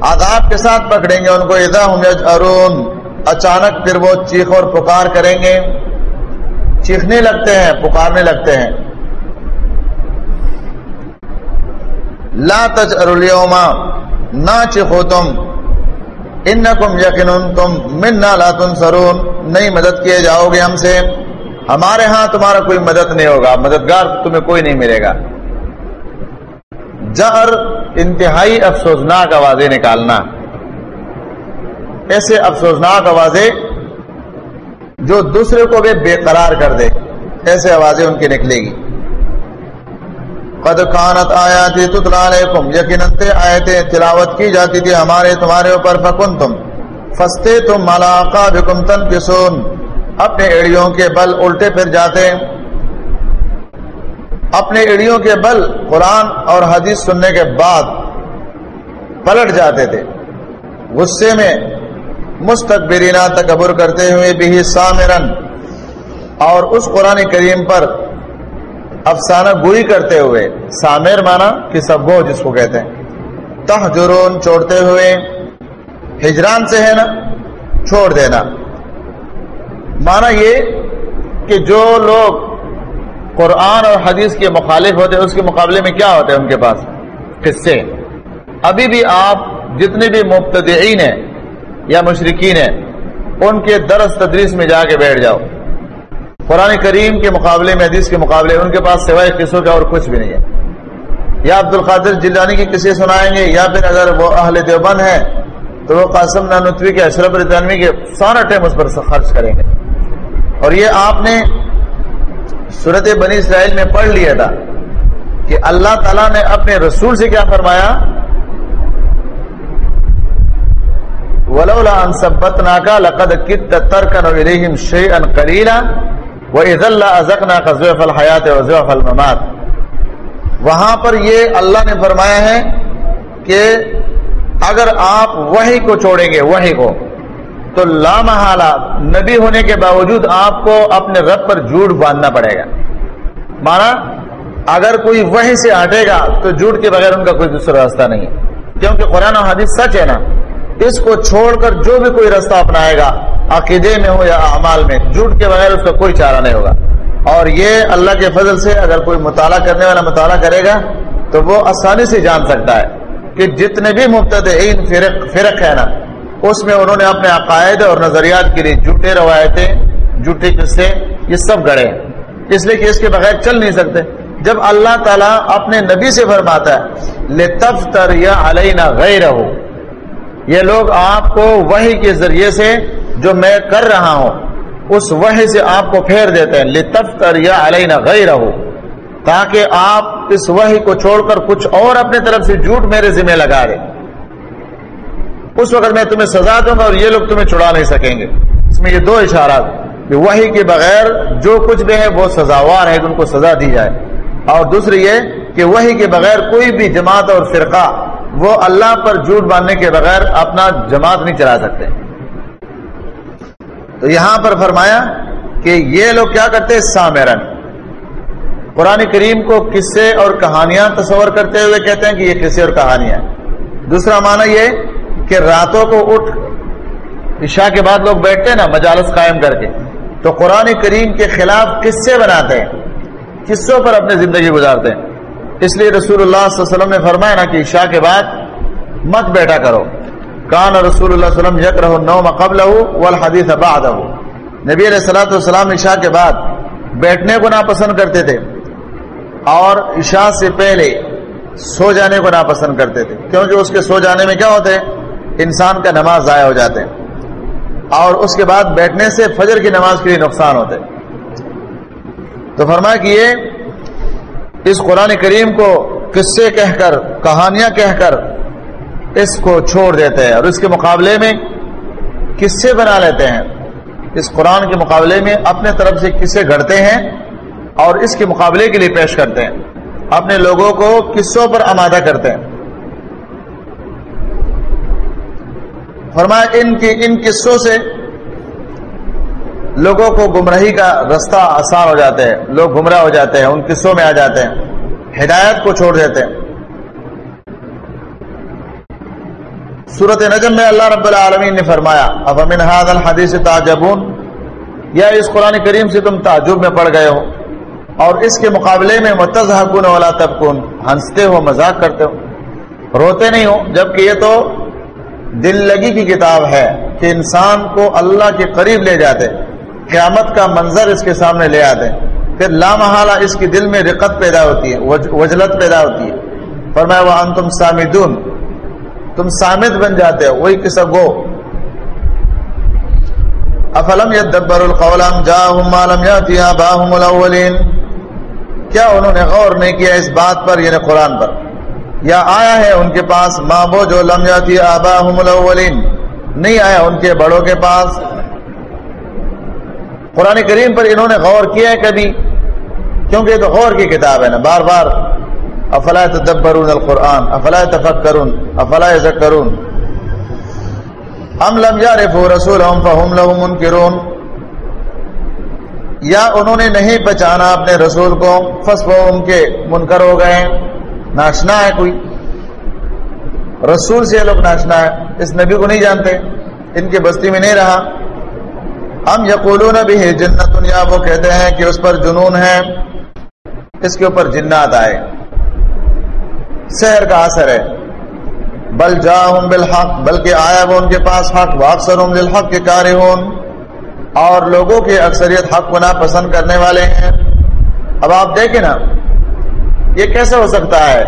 عذاب کے ساتھ پکڑیں گے ان کو۔ اذا ہم یجعرون، اچانک پھر وہ چیخ اور پکار کریں گے۔ چیخنے لگتے ہیں، پکارنے لگتے ہیں۔ لا تجعر اليوم، نہ چیخو تم۔ انکم یقنن تم مننا لا تنصرون۔ نہیں مدد کیے جاؤ گے ہم سے۔ ہمارے ہاں تمہارا کوئی مدد نہیں ہوگا۔ مددگار تمہیں کوئی نہیں ملے گا۔ جہر، انتہائی افسوسناک آوازیں نکالنا۔ ایسے افسوسناک آوازیں جو دوسرے کو بھی بے قرار کر دے، ایسے آوازیں ان کی نکلے گی۔ قد کانت آیاتی تتلا علیکم، یقیناً آیتیں تلاوت کی جاتی تھی ہمارے، تمہارے اوپر فکن تم فستے تم ملاقا بکم تن کسون اپنے ایڑیوں کے بل الٹے پھر جاتے اپنے ایڑیوں کے بل قرآن اور حدیث سننے کے بعد پلٹ جاتے تھے۔ غصے میں مستقبرینہ تکبر کرتے ہوئے بھی سامرن اور اس قرآن کریم پر افسانہ گوئی کرتے ہوئے، سامر مانا کہ سب گو جس کو کہتے ہیں۔ تہ جرون چھوڑتے ہوئے، ہجران سے ہے نا، چھوڑ دینا۔ مانا یہ کہ جو لوگ قرآن اور حدیث کے مخالف ہوتے ہیں، اس کے مقابلے میں کیا ہوتے ہیں ان کے پاس؟ قصے۔ ابھی بھی آپ جتنے بھی مبتدئین ہیں یا مشرقین ہیں، ان کے درس تدریس میں جا کے بیٹھ جاؤ۔ قرآن کریم کے مقابلے میں، حدیث کے مقابلے ان کے پاس سوائے قصوں کا اور کچھ بھی نہیں ہے۔ یا عبد القادر جلانی کی قصے سنائیں گے، یا پھر اگر وہ اہل دیوبند ہے تو وہ قاسم نانوتوی کے، اشرف رضانوی کے سارا ٹائم اس پر خرچ کریں گے۔ اور یہ آپ نے صورت بنی اسرائیل میں پڑھ لیا تھا کہ اللہ تعالیٰ نے اپنے رسول سے کیا فرمایا؟ ولولا ان ثبتناك لقد كدت تركن اليهم شيئا قليلا واذا لاذقناك ضعف الحياه وضعف الممات وہاں پر یہ اللہ نے فرمایا ہے کہ اگر آپ وہی کو چھوڑیں گے وہی کو، تو لامحالہ نبی ہونے کے باوجود آپ کو اپنے رب پر جھوٹ باندھنا پڑے گا۔ مانا، اگر کوئی وہی سے ہٹے گا، تو جھوٹ کے بغیر ان کا کوئی دوسرا راستہ نہیں ہے۔ کیونکہ قرآن و حدیث سچ ہے نا۔ اس کو چھوڑ کر جو بھی کوئی راستہ اپنائے گا، عقیدے میں ہو یا اعمال میں، جھوٹ کے بغیر اس کا کوئی چارہ نہیں ہوگا۔ اور یہ اللہ کے فضل سے اگر کوئی مطالعہ کرنے والا مطالعہ کرے گا، تو وہ آسانی سے جان سکتا ہے کہ جتنے بھی مفت فرق فرق ہے نا، اس میں انہوں نے اپنے عقائد اور نظریات کے لیے جھوٹے روایتیں، جھوٹے قصے، یہ سب گڑے ہیں۔ اس لیے کہ اس کے بغیر چل نہیں سکتے۔ جب اللہ تعالیٰ اپنے نبی سے فرماتا ہے لے تفتر یا علینا غیر ہو یہ لوگ آپ کو وہی کے ذریعے سے جو میں کر رہا ہوں، اس وحی سے آپ کو پھیر دیتے ہیں۔ لے تفتر یا علینا غیر تاکہ آپ اس وحی کو چھوڑ کر کچھ اور اپنے طرف سے جھوٹ میرے ذمہ لگا دیں۔ اس وقت میں تمہیں سزا دوں گا اور یہ لوگ تمہیں چھڑا نہیں سکیں گے۔ اس میں یہ دو اشارات کہ وہی کے بغیر جو کچھ بھی ہے وہ سزاوار ہے، ان کو سزا دی جائے۔ اور دوسری یہ کہ وہی کے بغیر کوئی بھی جماعت اور فرقہ وہ اللہ پر جھوٹ باندھنے کے بغیر اپنا جماعت نہیں چلا سکتے۔ تو یہاں پر فرمایا کہ یہ لوگ کیا کرتے؟ سامرن۔ قرآن کریم کو قصے اور کہانیاں تصور کرتے ہوئے کہتے ہیں کہ یہ قصے اور کہانیاں دوسرا معنی یہ کہ راتوں کو اٹھ، عشاء کے بعد لوگ بیٹھتے ہیں نا مجالس قائم کر کے۔ تو قرآن کریم کے خلاف قصے بناتے ہیں، قصوں پر اپنی زندگی گزارتے ہیں۔ اس لیے رسول اللہ صلی اللہ علیہ وسلم نے فرمایا نا کہ عشاء کے بعد مت بیٹھا کرو۔ کان رسول اللہ علیہ وسلم یک رہو نو مقبل والحدیث بعد نبی علیہ السلاۃ والسلام عشاء کے بعد بیٹھنے کو ناپسند کرتے تھے اور عشاء سے پہلے سو جانے کو ناپسند کرتے تھے۔ کیونکہ اس کے سو جانے میں کیا ہوتے انسان کا نماز ضائع ہو جاتے اور اس کے بعد بیٹھنے سے فجر کی نماز کے لیے نقصان ہوتے تو فرمایا کہ یہ اس قرآن کریم کو قصے کہہ کر، کہانیاں کہہ کر اس کو چھوڑ دیتے ہیں اور اس کے مقابلے میں قصے بنا لیتے ہیں۔ اس قرآن کے مقابلے میں اپنے طرف سے قصے گھڑتے ہیں اور اس کے مقابلے کے لیے پیش کرتے ہیں۔ اپنے لوگوں کو قصوں پر آمادہ کرتے ہیں۔ فرمایا، ان کی ان قصوں سے لوگوں کو گمراہی کا رستہ آسان ہو جاتے ہیں، لوگ گمراہ ہو جاتے ہیں، ان قصوں میں آ جاتے ہیں، ہدایت کو چھوڑ دیتے ہیں۔ صورت نجم میں اللہ رب العالمین نے فرمایا، افمن هذا الحدیث تعجبون؟ یا اس قرآن کریم سے تم تعجب میں پڑ گئے ہو، اور اس کے مقابلے میں متضحکون ولا تبکون ہنستے ہو، مذاق کرتے ہو۔ روتے نہیں ہو، جبکہ یہ تو دل لگی کی کتاب ہے کہ انسان کو اللہ کے قریب لے جاتے۔ قیامت کا منظر اس کے سامنے لے آتے پھر لامحالہ اس کی دل میں رقت پیدا ہوتی ہے وجلت پیدا ہوتی ہے۔ فرمایا وہ تم سامدون۔ تم سامد بن جاتے ہو، وہی کسا گو۔ افلم یدبر القول ام جاءهم ما لم یاتی آباهم الاولین۔ کیا انہوں نے غور نہیں کیا اس بات پر یعنی قرآن پر؟ یا آیا ہے ان کے پاس ماں وہ جو لم جاتی آبا الاولین؟ نہیں آیا ان کے بڑوں کے پاس۔ قرآن کریم پر انہوں نے غور کیا ہے کبھی؟ کیونکہ یہ تو غور کی کتاب ہے نا، بار بار افلا تدبرون القرآن، افلا تفکرون، افلا ذکرون ام لم یعرفوا رسولهم فهم منکرون۔ یا انہوں نے نہیں پہچانا اپنے رسول کو فس ان کے منکر ہو گئے۔ ناشنا ہے کوئی؟ رسول سے یہ لوگ ناشنا ہے۔ اس نبی کو نہیں جانتے۔ ان کے بستی میں نہیں رہا۔ ہم یقولون بھی جنت یا وہ کہتے ہیں کہ اس پر جنون ہے، اس کے اوپر جنات آئے۔ سحر کا اثر ہے۔ بل جا بالحق، بلکہ آیا وہ ان کے پاس حق واکثر للحق کے کار اور لوگوں کی اکثریت حق کو نا پسند کرنے والے ہیں۔ اب آپ دیکھیں نا، یہ کیسے ہو سکتا ہے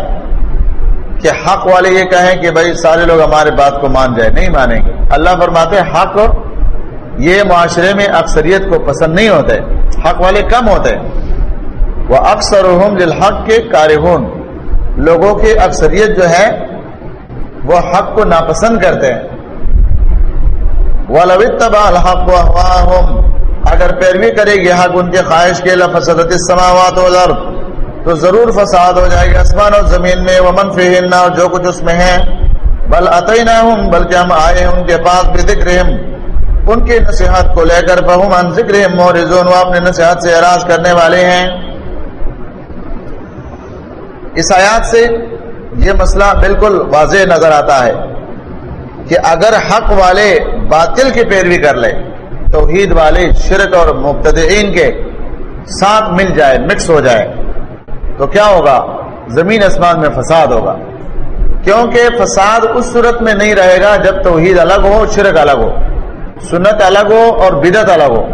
کہ حق والے یہ کہیں کہ بھائی سارے لوگ ہمارے بات کو مان جائے نہیں مانیں گے۔ اللہ فرماتے حق یہ معاشرے میں اکثریت کو پسند نہیں ہوتے، حق والے کم ہوتے۔ وہ اکثر حق کے کارہون لوگوں کی اکثریت جو ہے، وہ حق کو ناپسند کرتے ہیں۔ الحق اگر پیروی کرے گی حق ان کے خواہش کے لفظت السماوات والارض تو ضرور فساد ہو جائے گا آسمان اور زمین میں۔ وہ منفی اور جو کچھ اس میں ہے۔ بل عطی نہ ہوں بلکہ ہم آئے ہیں ان کے پاس بھی ذکر ان کی نصیحت کو لے کر بہم ان ذکر مورزون وہ اپنے نصیحت سے اراض کرنے والے ہیں۔ اس آیات سے یہ مسئلہ بالکل واضح نظر آتا ہے کہ اگر حق والے باطل کی پیروی کر لے توحید والے شرک اور مبتدئین کے ساتھ مل جائے مکس ہو جائے، تو کیا ہوگا؟ زمین آسمان میں فساد ہوگا۔ کیونکہ فساد اس صورت میں نہیں رہے گا جب توحید الگ ہو، شرک الگ ہو۔ سنت الگ ہو اور بدت الگ ہو۔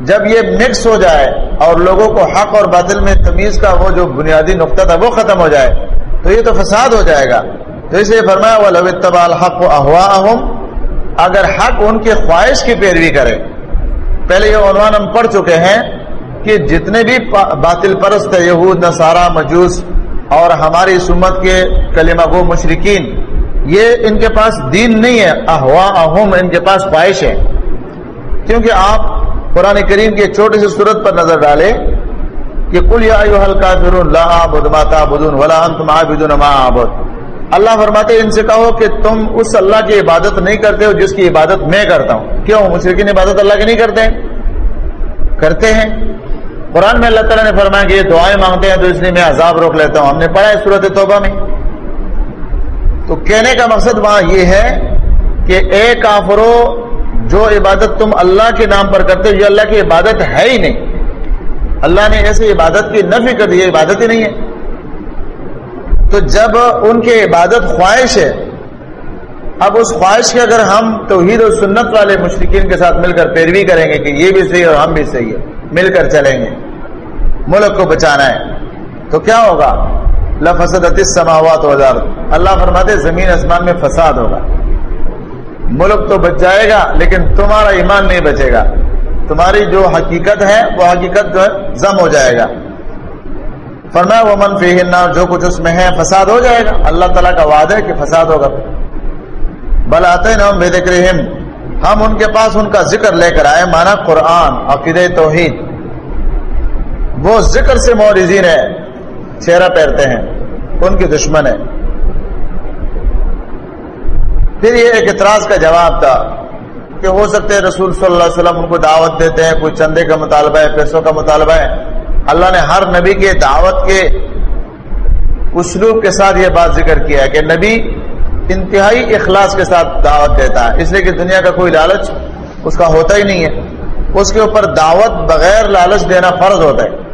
جب یہ مکس ہو جائے اور لوگوں کو حق اور باطل میں تمیز کا وہ جو بنیادی نقطہ تھا وہ ختم ہو جائے، تو یہ تو فساد ہو جائے گا۔ تو اسے فرمایا وہ لب حق و احوا اگر حق ان کی خواہش کی پیروی کرے۔ پہلے یہ عنوان ہم پڑھ چکے ہیں کہ جتنے بھی باطل پرست یہود، نصارہ، مجوس اور ہماری سمت کے کلمہ گو مشرقین یہ ان کے پاس دین نہیں ہے احوا اہم ان کے پاس خواہش ہے کیونکہ آپ قرآن کریم کی چھوٹی سی صورت پر نظر ڈالے کہ کل یا اللہ فرماتے ان سے کہو کہ تم اس اللہ کی عبادت نہیں کرتے ہو جس کی عبادت میں کرتا ہوں۔ کیوں؟ مشرقین عبادت اللہ کی نہیں کرتے۔ ہیں کرتے ہیں۔ قرآن میں اللہ تعالیٰ نے فرمایا کہ یہ دعائیں مانگتے ہیں تو اس لیے میں عذاب روک لیتا ہوں۔ ہم نے پڑھا ہے صورت توبہ میں۔ تو کہنے کا مقصد وہاں یہ ہے کہ اے کافرو، جو عبادت تم اللہ کے نام پر کرتے ہو، یہ اللہ کی عبادت ہے ہی نہیں۔ اللہ نے ایسی عبادت کی نفی کر دی، یہ عبادت ہی نہیں ہے۔ تو جب ان کی عبادت خواہش ہے، اب اس خواہش کے اگر ہم توحید و سنت والے مشرقین کے ساتھ مل کر پیروی کریں گے کہ یہ بھی صحیح اور ہم بھی صحیح ہے، مل کر چلیں گے، ملک کو بچانا ہے، تو کیا ہوگا؟ لفسد سماوات وزار اللہ فرماتے زمین آسمان میں فساد ہوگا۔ ملک تو بچ جائے گا، لیکن تمہارا ایمان نہیں بچے گا۔ تمہاری جو حقیقت ہے، وہ حقیقت جو ہے زم ہو جائے گا۔ فرمایا وہ من فی جو کچھ اس میں ہے، فساد ہو جائے گا۔ اللہ تعالیٰ کا وعدہ ہے کہ فساد ہوگا۔ بل آتے نا بے دکر ہم ان کے پاس ان کا ذکر لے کر آئے مانا قرآن عقید توحید۔ وہ ذکر سے مورزین ہے چہرہ پہرتے ہیں، ان کے دشمن ہے۔ پھر یہ ایک اعتراض کا جواب تھا کہ ہو سکتے رسول صلی اللہ علیہ وسلم ان کو دعوت دیتے ہیں، کوئی چندے کا مطالبہ ہے، پیسوں کا مطالبہ ہے۔ اللہ نے ہر نبی کے دعوت کے اسلوب کے ساتھ یہ بات ذکر کیا ہے کہ نبی انتہائی اخلاص کے ساتھ دعوت دیتا ہے۔ اس لیے کہ دنیا کا کوئی لالچ اس کا ہوتا ہی نہیں ہے۔ اس کے اوپر دعوت بغیر لالچ دینا فرض ہوتا ہے۔